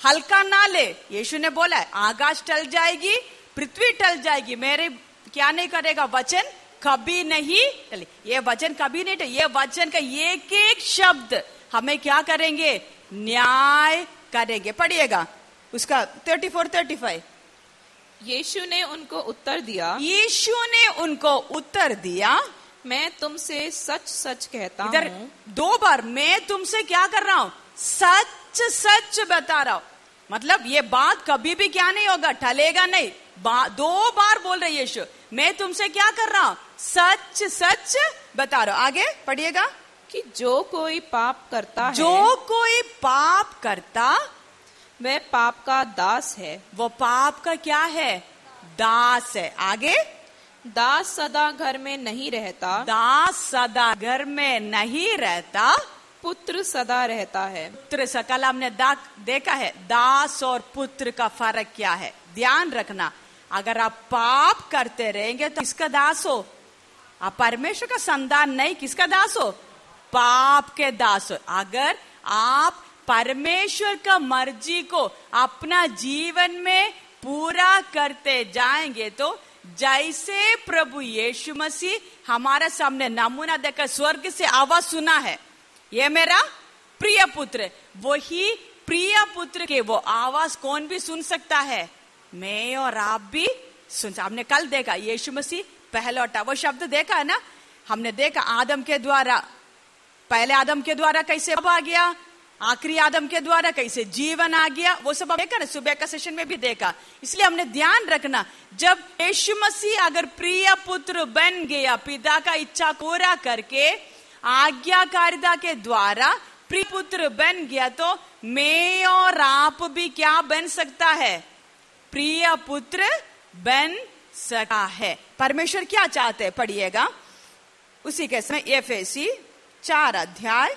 Speaker 1: हल्का ना ले। यीशु ने बोला है, आकाश टल जाएगी, पृथ्वी टल जाएगी। मेरे क्या नहीं करेगा वचन? कभी नहीं टले। ये वचन कभी नहीं टल। ये वचन का एक एक शब्द हमें क्या करेंगे? न्याय करेंगे। पढ़िएगा। उसका thirty four thirty five
Speaker 2: Yeshu ने उनको उत्तर दिया
Speaker 1: यीशु ने उनको उत्तर दिया
Speaker 2: मैं तुमसे सच सच कहता हूँ।
Speaker 1: दो बार मैं तुमसे क्या कर रहा हूँ? सच सच बता रहा हूँ। मतलब ये बात कभी भी क्या नहीं होगा टलेगा नहीं। बा, दो बार बोल रहे यीशु मैं तुमसे क्या कर रहा हूँ? सच सच बता रहा हूँ। आगे पढ़िएगा।
Speaker 2: कि जो कोई पाप करता
Speaker 1: जो
Speaker 2: है
Speaker 1: कोई पाप करता
Speaker 2: वह पाप का दास है।
Speaker 1: वो पाप का क्या है? दास है। आगे।
Speaker 2: दास सदा घर में नहीं रहता।
Speaker 1: दास सदा घर में नहीं रहता।
Speaker 2: पुत्र सदा रहता है।
Speaker 1: पुत्र सकल हमने दा- देखा है। दास और पुत्र का फ़र्क क्या है? ध्यान रखना। अगर आप पाप करते रहेंगे तो किसका दास हो? आप परमेश्वर का संतान नहीं किसका दास हो? पाप के दास हो। अगर आप परमेश्वर का मर्ज़ी को अपना जीवन में पूरा करते जाएँगे तो जैसे प्रभु यीशु मसीह हमारे सामने नमूना देकर स्वर्ग से आवाज़ सुना है। ये मेरा प्रिय पुत्र, वही प्रिय पुत्र के वो आवाज़ कौन भी सुन सकता है? मैं और आप भी सुन हमने कल देखा, यीशु मसीह पहलौटा वो शब्द देखा है ना? हमने देखा आदम के द्वारा। पहले आदम के द्वारा कैसे आ गया? आखिरी आदम के द्वारा कैसे जीवन आ गया, वो सब देखा ना, सुबह का सेशन में भी देखा। इसलिए हमने ध्यान रखना, जब यीशु मसीह अगर प्रिय पुत्र बन गया, पिता का इच्छा पूरा करके, आज्ञाकारिता के द्वारा प्रिय पुत्र बन गया तो मैं और आप भी क्या बन सकता है? प्रिय पुत्र बन सका है। परमेश्वर क्या चाहते हैं? पढ़िएगा। उसी के समय एफ़ चार अध्याय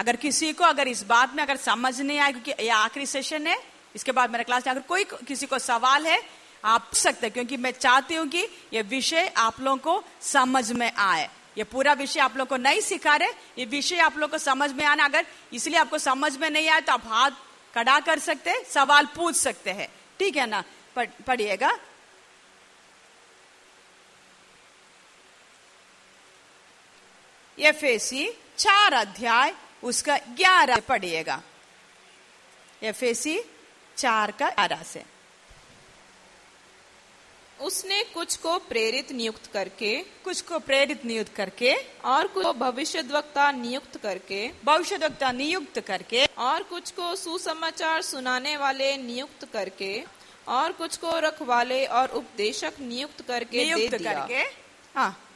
Speaker 1: अगर किसी को, अगर इस बात में अगर समझ नहीं आए क्योंकि यह आखिरी सेशन है, इसके बाद मेरा क्लास अगर कोई किसी को सवाल है, आप सकते हैं, क्योंकि मैं चाहती हूँ कि यह विषय आप लोगों को समझ में आए। ये पूरा विषय आप लोग को नहीं सिखा रहे, ये विषय आप लोग को समझ में आना, अगर इसलिए आपको समझ में नहीं आए तो आप हाथ कड़ा कर सकते सवाल पूछ सकते हैं। ठीक है ना? पढ़िएगा। एफएसी चार अध्याय उसका ग्यारह पढ़िएगा। एफएसी चार का ग्यारह से।
Speaker 2: उसने कुछ को प्रेरित नियुक्त करके
Speaker 1: कुछ को प्रेरित नियुक्त करके
Speaker 2: और कुछ को भविष्य वक्ता नियुक्त करके
Speaker 1: भविष्य वक्ता नियुक्त करके
Speaker 2: और कुछ को सुसमाचार सुनाने वाले नियुक्त करके और कुछ को रखवाले और उपदेशक नियुक्त करके
Speaker 1: नियुक्त दे दिया। करके हाँ।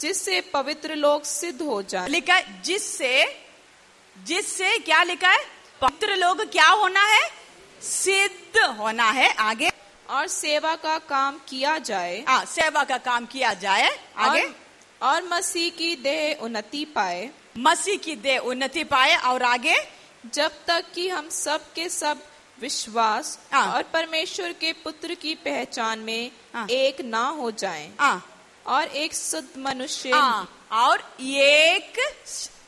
Speaker 2: जिससे पवित्र लोग सिद्ध हो जाए।
Speaker 1: लिखा जिससे जिससे क्या लिखा है? पवित्र लोग क्या होना है? सिद्ध होना है आगे।
Speaker 2: और सेवा का काम किया जाए।
Speaker 1: आ, हाँ, सेवा का काम किया जाए आगे।
Speaker 2: और, और मसीह की देह उन्नति पाए।
Speaker 1: मसीह की देह उन्नति पाए और आगे।
Speaker 2: जब तक कि हम सब के सब विश्वास आ, हाँ। और परमेश्वर के पुत्र की पहचान में आ, हाँ। एक ना हो जाए।
Speaker 1: आ,
Speaker 2: और एक शुद्ध मनुष्य
Speaker 1: और एक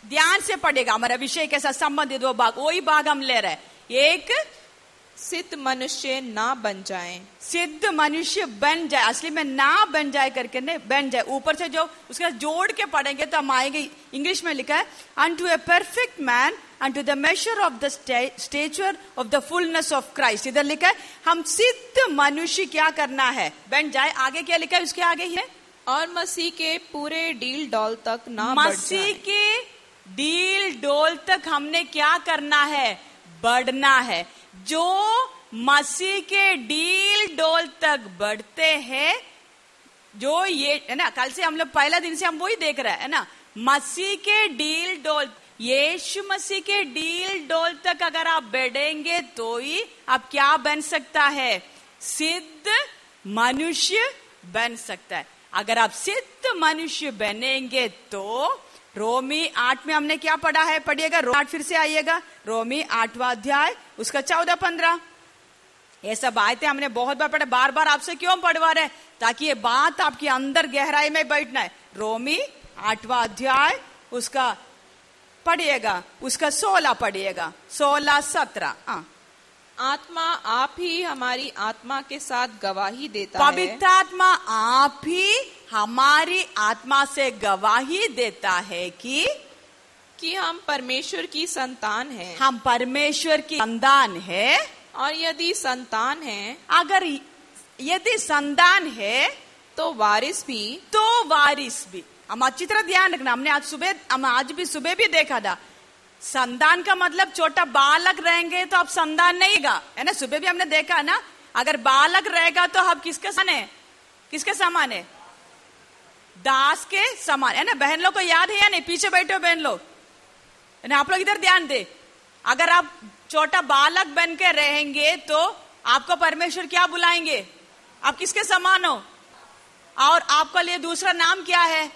Speaker 1: ध्यान से पढ़ेगा हमारा विषय के साथ संबंधित वो भाग वही भाग हम ले रहे एक
Speaker 2: सिद्ध मनुष्य ना बन जाए।
Speaker 1: सिद्ध मनुष्य बन जाए असली में ना बन जाए करके नहीं बन जाए। ऊपर से जो उसका जोड़ के पढ़ेंगे तो हम आएँगे। इंग्लिश में लिखा है unto a perfect man unto the measure of the stature of the fullness of Christ इधर लिखा है हम सिद्ध मनुष्य क्या करना है? बन जाए। आगे क्या लिखा है उसके आगे ही है?
Speaker 2: और मसीह के पूरे डील डॉल तक ना
Speaker 1: मसीह के डील डोल तक हमने क्या करना है? बढ़ना है। जो मसीह के डील डोल तक बढ़ते हैं, जो ये, है ना, कल से हम लोग पहला दिन से हम वही देख रहे हैं ना? मसीह के डील डोल, यीशु मसीह के डील डोल तक अगर आप बैठेंगे तो ही आप क्या बन सकता है? सिद्ध मनुष्य बन सकता है। अगर आप सिद्ध मनुष्य बनेंगे तो रोमी आठ में हमने क्या पढ़ा है? पढ़िएगा आठ फिर से आइएगा। रोमी आठवा अध्याय, उसका चौदह पंद्रह। ये सब आयते हमने बहुत बार पढ़ा बार बार आपसे क्यों पढ़वा रहे ताकि ये बात आपके अंदर गहराई में बैठना है। रोमी आठवा अध्याय, उसका पढ़िएगा, उसका सोलह पढ़िएगा। सोलह सत्रह हाँ।
Speaker 2: आत्मा आप ही हमारी आत्मा के साथ गवाही देता
Speaker 1: है। पवित्र आत्मा आप ही हमारी आत्मा से गवाही देता है कि
Speaker 2: कि हम परमेश्वर की संतान हैं।
Speaker 1: हम परमेश्वर की संतान है।
Speaker 2: और यदि संतान है
Speaker 1: अगर यदि संतान है
Speaker 2: तो वारिस भी।
Speaker 1: तो वारिस भी। हम अच्छी तरह ध्यान रखना। हमने आज सुबह हम आज भी सुबह भी देखा था। संतान का मतलब छोटा बालक रहेंगे तो आप संतान नहीं गा है ना? सुबह भी हमने देखा ना, अगर बालक रहेगा तो आप किसके समान है? किसके समान है? दास के समान। है ना? बहन लोग को याद है या नहीं? पीछे बैठे हो बहन लोग। आप लोग इधर ध्यान दे। अगर आप छोटा बालक बन के रहेंगे तो आपको परमेश्वर क्या बुलाएँगे? आप किसके समान हो? और आपका लिए दूसरा नाम क्या है?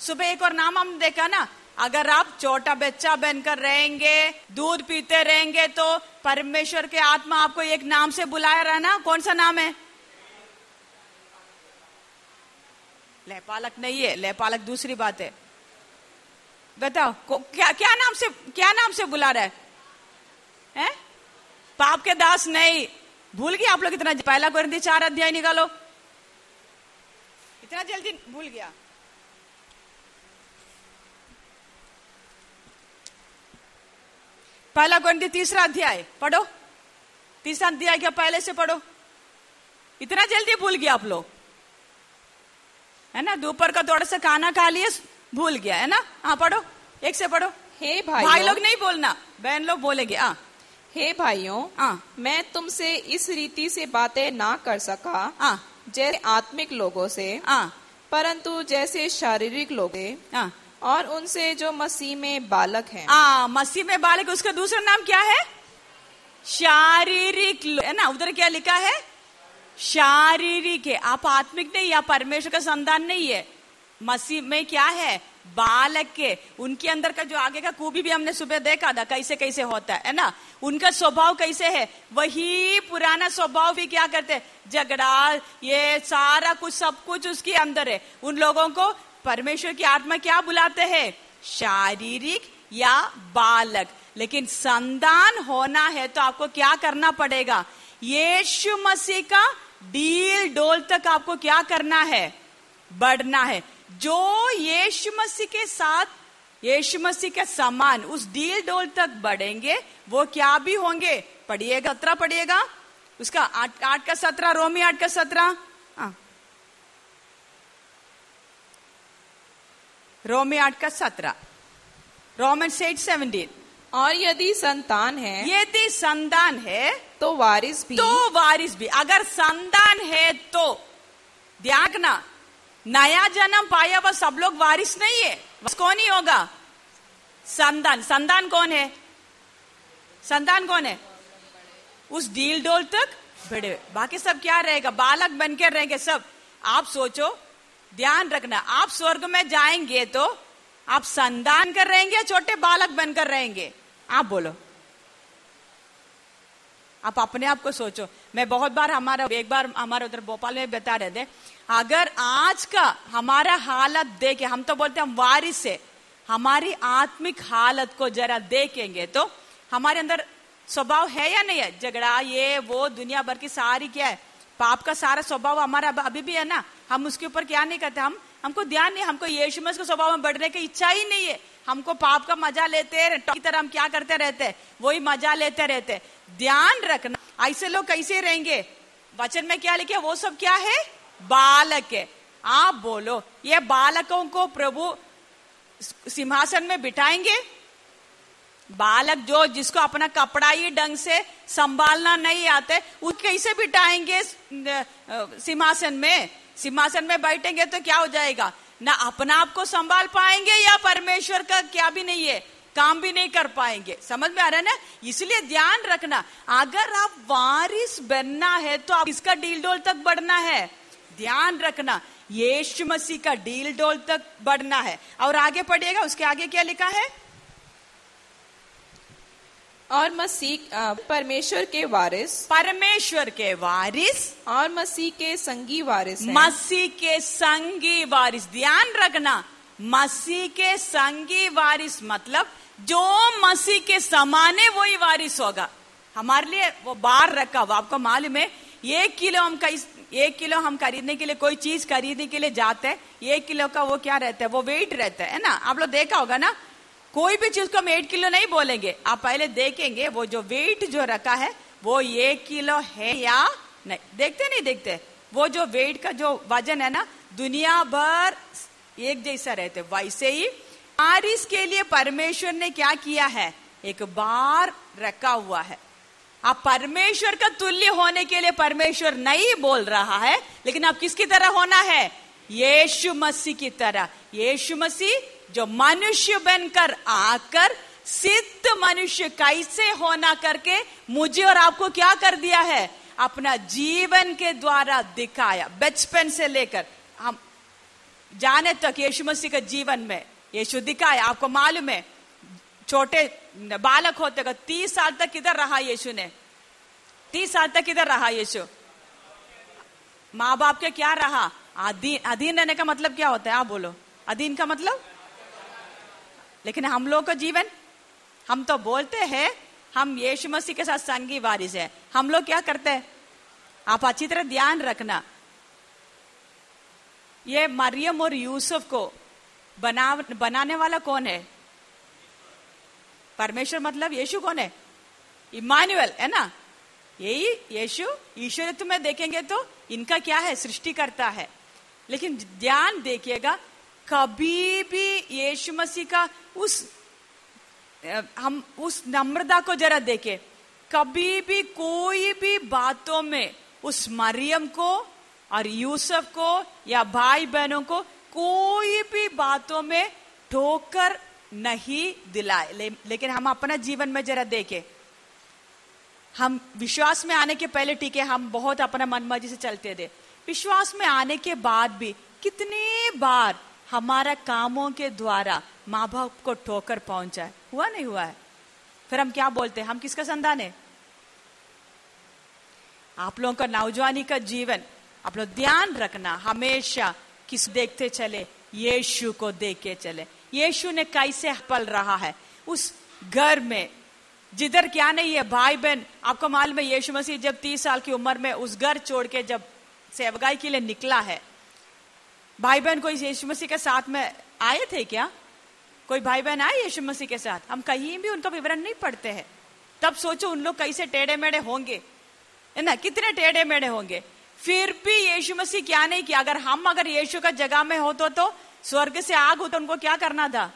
Speaker 1: सुबह एक और नाम हम देखा ना अगर आप छोटा बच्चा बनकर रहेंगे दूध पीते रहेंगे तो परमेश्वर के आत्मा आपको एक नाम से बुलाया रहना कौन सा नाम है? लेपालक नहीं है लेपालक दूसरी बात है। बताओ क्या क्या नाम से क्या नाम से बुला रहा है, है? पाप के दास नहीं। भूल गया आप लोग इतना? पहला कर चार अध्याय निकालो। इतना जल्दी भूल गया। पहला ग्रंथी तीसरा अध्याय पढ़ो। तीसरा अध्याय क्या पहले से पढ़ो? इतना जल्दी भूल गया आप लोग। है ना? दोपहर का थोड़ा सा खाना खा लिए भूल गया है ना? हाँ पढ़ो। एक से पढ़ो।
Speaker 2: हे भाई
Speaker 1: भाई लोग नहीं बोलना बहन लोग बोलेंगे हाँ।
Speaker 2: हे भाइयों
Speaker 1: हाँ।
Speaker 2: मैं तुमसे इस रीति से बातें ना कर सका
Speaker 1: हाँ।
Speaker 2: जैसे आत्मिक लोगों से
Speaker 1: हाँ।
Speaker 2: परंतु जैसे शारीरिक लोग हैं, और उनसे जो मसीह में बालक हैं।
Speaker 1: हाँ मसीह में बालक उसका दूसरा नाम क्या है? शारीरिक है ना, उधर क्या लिखा है? शारीरिक है। आप आत्मिक नहीं या परमेश्वर का संतान नहीं है। मसीह में क्या है? बालक के उनके अंदर का जो आगे का खूबी भी हमने सुबह देखा था, कैसे कैसे होता है ना? उनका स्वभाव कैसे है? वही पुराना स्वभाव भी क्या करते झगड़ा, ये सारा कुछ, सब कुछ उसके अंदर है। उन लोगों को परमेश्वर की आत्मा क्या बुलाते हैं? शारीरिक या बालक। लेकिन संतान होना है तो आपको क्या करना पड़ेगा? यीशु मसीह का डील डोल तक आपको क्या करना है? बढ़ना है। जो यीशु मसीह के साथ, यीशु मसीह के समान उस डील डोल तक बढ़ेंगे, वो क्या भी होंगे? पढ़िएगा, सत्रह पढ़िएगा। उसका आठ आठ का सत्रह, रोमी आठ का सत्रह। रोमी आठ का सत्रह। रोमन एट सेवनटीन
Speaker 2: और यदि संतान है
Speaker 1: यदि संतान है
Speaker 2: तो वारिस भी।
Speaker 1: तो वारिस भी। अगर संतान है तो रखना नया जन्म पाया हुआ सब लोग वारिस नहीं है। बस कौन ही होगा? संतान। संतान कौन है? संतान कौन है? उस डील डोल तक बड़े बाकी सब क्या रहेगा? बालक बनकर रहेंगे सब। आप सोचो ध्यान रखना, आप स्वर्ग में जाएँगे तो आप संतान कर रहेंगे छोटे बालक बनकर रहेंगे? आप बोलो। आप अपने आप को सोचो। मैं बहुत बार हमारा, एक बार हमारे उधर भोपाल में बता रहे थे, अगर आज का हमारा हालत देखे, हम तो बोलते हैं हम वारिस से हमारी आत्मिक हालत को जरा देखेंगे तो हमारे अंदर स्वभाव है या नहीं है? झगड़ा, ये, वो, दुनिया भर की सारी क्या है? पाप का सारा स्वभाव हमारा अभी भी है ना? हम उसके ऊपर क्या नहीं करते? हम, हमको ध्यान नहीं, हमको यीशु मसीह के स्वभाव में बढ़ने की इच्छा ही नहीं है। हमको पाप का मज़ा लेते हैं की तरह हम क्या करते रहते हैं? वही मज़ा लेते रहते। ध्यान रखना। ऐसे लोग कैसे रहेंगे? वचन में क्या लिखे वो सब क्या है? बालक है। आप बोलो, ये बालकों को प्रभु सिंहासन में बिठाएँगे? बालक जो, जिसको अपना कपड़ा ही ढंग से संभालना नहीं आते वो कैसे बिठाएँगे सिंहासन में? सिंहासन में बैठेंगे तो क्या हो जाएगा? ना अपना आप को संभाल पाएँगे या परमेश्वर का क्या भी नहीं है, काम भी नहीं कर पाएँगे। समझ में आ रहा है ना? इसलिए ध्यान रखना, अगर आप वारिस बनना है तो आप इसका डील डोल तक बढ़ना है? ध्यान रखना, यीशु मसीह का डील डोल तक बढ़ना है। और आगे पढ़िएगा, उसके आगे क्या लिखा है?
Speaker 2: और मसीह परमेश्वर के वारिस।
Speaker 1: परमेश्वर के वारिस।
Speaker 2: और मसीह के संगी वारिस
Speaker 1: मसीह के संगी वारिस। ध्यान रखना मसीह के संगी वारिस मतलब जो मसीह के समान है वही वारिस होगा। हमारे लिए वो बाहर रखा हुआ आपको मालूम है एक किलो हम कई एक किलो हम खरीदने के लिए कोई चीज़ खरीदने के लिए जाते हैं एक किलो का वो क्या रहता है वो वेट रहता है ना? आप लोग देखा होगा ना कोई भी चीज़ को हम एट किलो नहीं बोलेंगे। आप पहले देखेंगे, वो जो वेट जो रखा है, वो एक किलो है या नहीं? देखते नहीं देखते? वो जो वेट का जो वज़न है ना, दुनिया भर एक जैसा रहते। वैसे ही बारिश के लिए परमेश्वर ने क्या किया है? एक बार रखा हुआ है। आप परमेश्वर का तुल्य होने के लिए परमेश्वर नहीं बोल रहा है, लेकिन आप किसकी तरह होना है? यीशु मसीह की तरह। यीशु मसीह जो मनुष्य बनकर आकर, सिद्ध मनुष्य कैसे होना करके मुझे और आपको क्या कर दिया है? अपना जीवन के द्वारा दिखाया, बचपन से लेकर। हम जाने तक यीशु मसीह के जीवन में, यीशु दिखाया, आपको मालूम है, छोटे बालक होते का तीस साल तक किधर रहा यीशु ने? तीस साल तक किधर रहा यीशु? माँ बाप के क्या रहा? अधीन अधीन रहने का मतलब क्या होता है? आप बोलो। अधीन का मतलब? लेकिन हम लोग का जीवन, हम तो बोलते हैं, हम यीशु मसीह के साथ संगी वारिस है। हम लोग क्या करते हैं? आप अच्छी तरह ध्यान रखना। ये मरियम और यूसुफ को बना बनाने वाला कौन है? परमेश्वर मतलब यीशु कौन है? इमानुअल है ना? यही यीशु ईश्वरत्व में देखेंगे तो इनका क्या है? सृष्टि करता है। लेकिन ध्यान देखिएगा कभी भी यीशु मसीह का उस हम उस नम्रता को जरा देखे। कभी भी कोई भी बातों में उस मरियम को और यूसुफ को या भाई बहनों को कोई भी बातों में ठोकर नहीं दिलाए। ले, लेकिन हम अपना जीवन में जरा देखे। हम विश्वास में आने के पहले टीके हम बहुत अपना मनमर्जी से चलते थे। विश्वास में आने के बाद भी कितने बार हमारा कामों के द्वारा माँ बाप को ठोकर पहुँचा है। हुआ नहीं हुआ है? फिर हम क्या बोलते हैं? हम किसका संतान है? आप लोगों का नौजवानी का जीवन, आप लोग ध्यान रखना, हमेशा किस देखते चले? यीशु को देख के चले। यीशु ने कैसे पल रहा है? उस घर में, जिधर क्या नहीं है भाई बहन आपको मालूम है यीशु मसीह जब तीस साल की उम्र में उस घर छोड़ के जब सेवगाई के लिए निकला है भाई बहन कोई यीशु मसीह के साथ में आए थे क्या? कोई भाई बहन आए यीशु मसीह के साथ? हम कहीं भी उनका विवरण नहीं पढ़ते हैं। तब सोचो उन लोग कैसे टेढ़े मेढ़े होंगे। है ना? कितने टेढ़े मेढ़े होंगे। फिर भी यीशु मसीह क्या नहीं किया? अगर हम अगर यीशु का जगह में हो तो, स्वर्ग से आग हो तो उनको क्या करना था?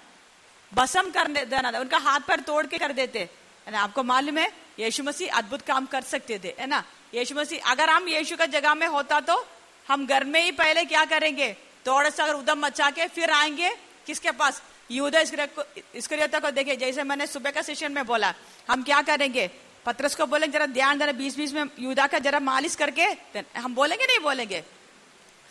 Speaker 1: बसम कर देना था। उनका हाथ पैर तोड़ के कर देते। है ना? आपको मालूम है यीशु मसीह अद्भुत काम कर सकते थे। है ना? यीशु मसीह अगर हम यीशु का जगह में होता तो हम घर में ही पहले क्या करेंगे? थोड़ा सा अगर उदम मचा के फिर आएँगे, किसके पास? यूदा इसकरियता को देखे जैसे मैंने सुबह का सेशन में बोला, हम क्या करेंगे? पत्रस को बोलेंगे, जरा ध्यान देना बीच बीच में यूदा का जरा मालिश करके हम बोलेंगे, नहीं बोलेंगे?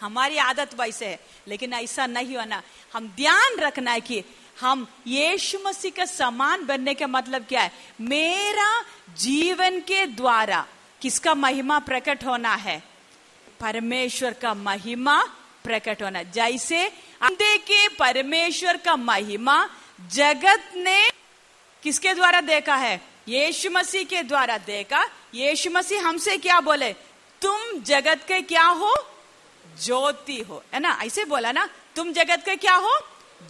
Speaker 1: हमारी आदत वैसे है, लेकिन ऐसा नहीं होना। हम ध्यान रखना है कि हम यीशु मसीह का समान बनने का मतलब क्या है? मेरा जीवन के द्वारा किसका महिमा प्रकट होना है? परमेश्वर का महिमा प्रकट होना। जैसे अंधे के परमेश्वर का महिमा, जगत ने किसके द्वारा देखा है? यीशु मसीह के द्वारा देखा। यीशु मसीह हमसे क्या बोले? तुम जगत के क्या हो? ज्योति हो। है ना? ऐसे बोला ना? तुम जगत के क्या हो?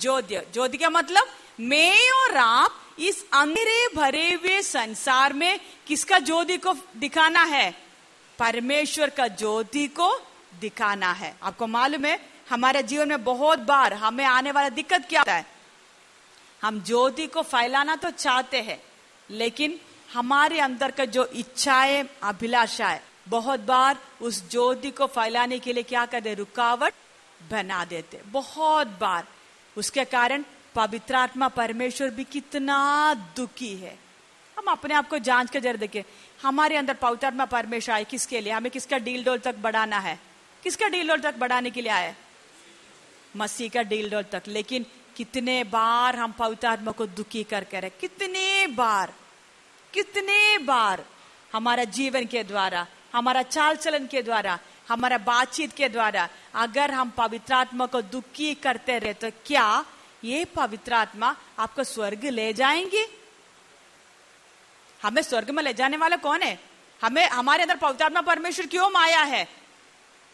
Speaker 1: ज्योति ज्योति का मतलब मैं और आप इस अंधेरे भरे हुए संसार में किसका ज्योति को दिखाना है? परमेश्वर का ज्योति को दिखाना है। आपको मालूम है, हमारे जीवन में बहुत बार हमें आने वाला दिक्कत क्या होता है? हम ज्योति को फैलाना तो चाहते हैं, लेकिन हमारे अंदर का जो इच्छाएँ अभिलाषाएँ बहुत बार उस ज्योति को फैलाने के लिए क्या करते रुकावट बना देते बहुत बार। उसके कारण पवित्र आत्मा परमेश्वर भी कितना दुखी है। हम अपने आप को जाँच कर जर देखे हमारे अंदर पवित्र आत्मा परमेश्वर आए किसके लिए? हमें किसका डील डोल तक बढ़ाना है? किसका डील डोल तक बढ़ाने के लिए आए मसीह का डील डोल तक। लेकिन कितने बार हम पवित्र आत्मा को दुखी कर कर कितने बार? कितने बार? हमारा जीवन के द्वारा, हमारा चाल चलन के द्वारा, हमारा बातचीत के द्वारा अगर हम पवित्र आत्मा को दुखी करते रहे तो क्या ये पवित्र आत्मा आपको स्वर्ग ले जाएँगे? हमें स्वर्ग में ले जाने वाला कौन है? हमें, हमारे अंदर पवित्र आत्मा परमेश्वर क्यों माया है?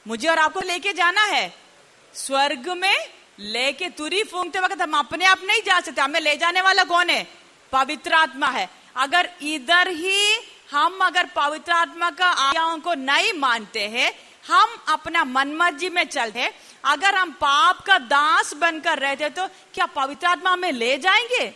Speaker 1: मुझे और आपको लेके जाना है। स्वर्ग में लेके तुरी फूंकते वक्त हम अपने आप नहीं जा सकते। हमें ले जाने वाला कौन है? पवित्र आत्मा है। अगर इधर ही हम अगर पवित्र आत्मा का आज्ञाओं को नहीं मानते हैं, हम अपना मनमर्जी में चलते अगर हम पाप का दास बनकर रहते तो क्या पवित्र आत्मा हमें ले जाएँगे?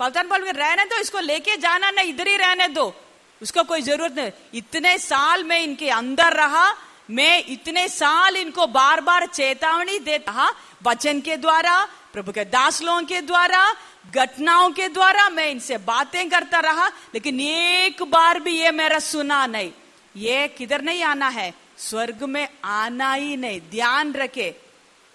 Speaker 1: पवित्र आत्मा रहने दो, इसको लेके जाना नहीं, इधर ही रहने दो। उसको कोई ज़रूरत नहीं। इतने साल में इनके अंदर रहा मैं इतने साल इनको बार बार चेतावनी देता वचन के द्वारा, प्रभु के दास लोगों के द्वारा, घटनाओं के द्वारा मैं इनसे बातें करता रहा, लेकिन एक बार भी ये मेरा सुना नहीं। ये किधर नहीं आना है? स्वर्ग में आना ही नहीं। ध्यान रखे।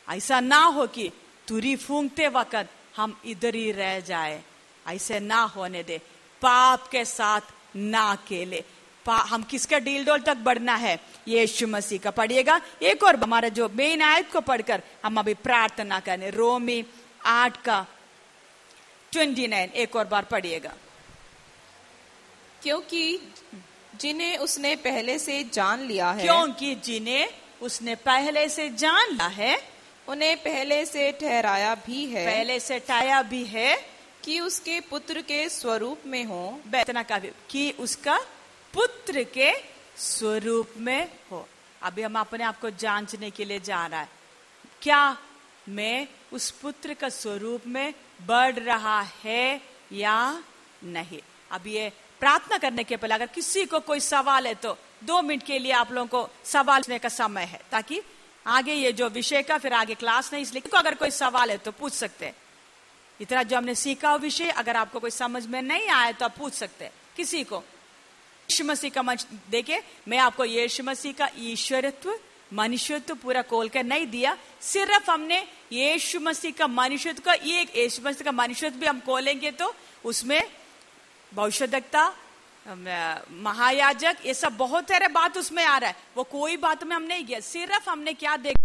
Speaker 1: ऐसा ना हो कि तुरी फूंकते वक्त हम इधर ही रह जाए। ऐसे ना होने दे। पाप के साथ ना अकेले। हम किसका डील डोल तक बढ़ना है? यीशु मसीह का। पढ़िएगा एक और हमारा जो मेन आयत को पढ़कर हम अभी प्रार्थना करें। रोमी आठ का ट्वेंटी नाइन एक और बार पढ़िएगा।
Speaker 2: क्योंकि जिन्हें उसने पहले से जान लिया है
Speaker 1: क्योंकि जिन्हें उसने पहले से जान लिया है
Speaker 2: उन्हें पहले से ठहराया भी है
Speaker 1: पहले से टाया भी है
Speaker 2: कि उसके पुत्र के स्वरूप में हो।
Speaker 1: बेतना का कि उसका पुत्र के स्वरूप में हो। अभी हम अपने आप को जांचने के लिए जा रहा है। क्या मैं उस पुत्र का स्वरूप में बढ़ रहा है या नहीं? अब ये प्रार्थना करने के पहले अगर किसी को कोई सवाल है तो दो मिनट के लिए आप लोगों को सवाल का समय है, ताकि आगे ये जो विषय का, फिर आगे क्लास नहीं, इसलिए को अगर कोई सवाल है तो पूछ सकते हैं। इतना जो हमने सीखा विषय, अगर आपको कोई समझ में नहीं आया तो आप पूछ सकते हैं। किसी को यीशु मसीह का देखे मैं आपको यीशु मसीह का ईश्वरत्व, मनुष्यत्व पूरा खोल कर नहीं दिया, सिर्फ़ हमने यीशु मसीह का मनुष्यत्व का, ये यीशु मसीह का मनुष्यत्व भी हम खोलेंगे तो उसमें भविष्यदक्ता महायाजक, ये सब बहुत सारे बात उसमें आ रहा है, वो कोई बात में हम नहीं गया सिर्फ़ हमने क्या देखा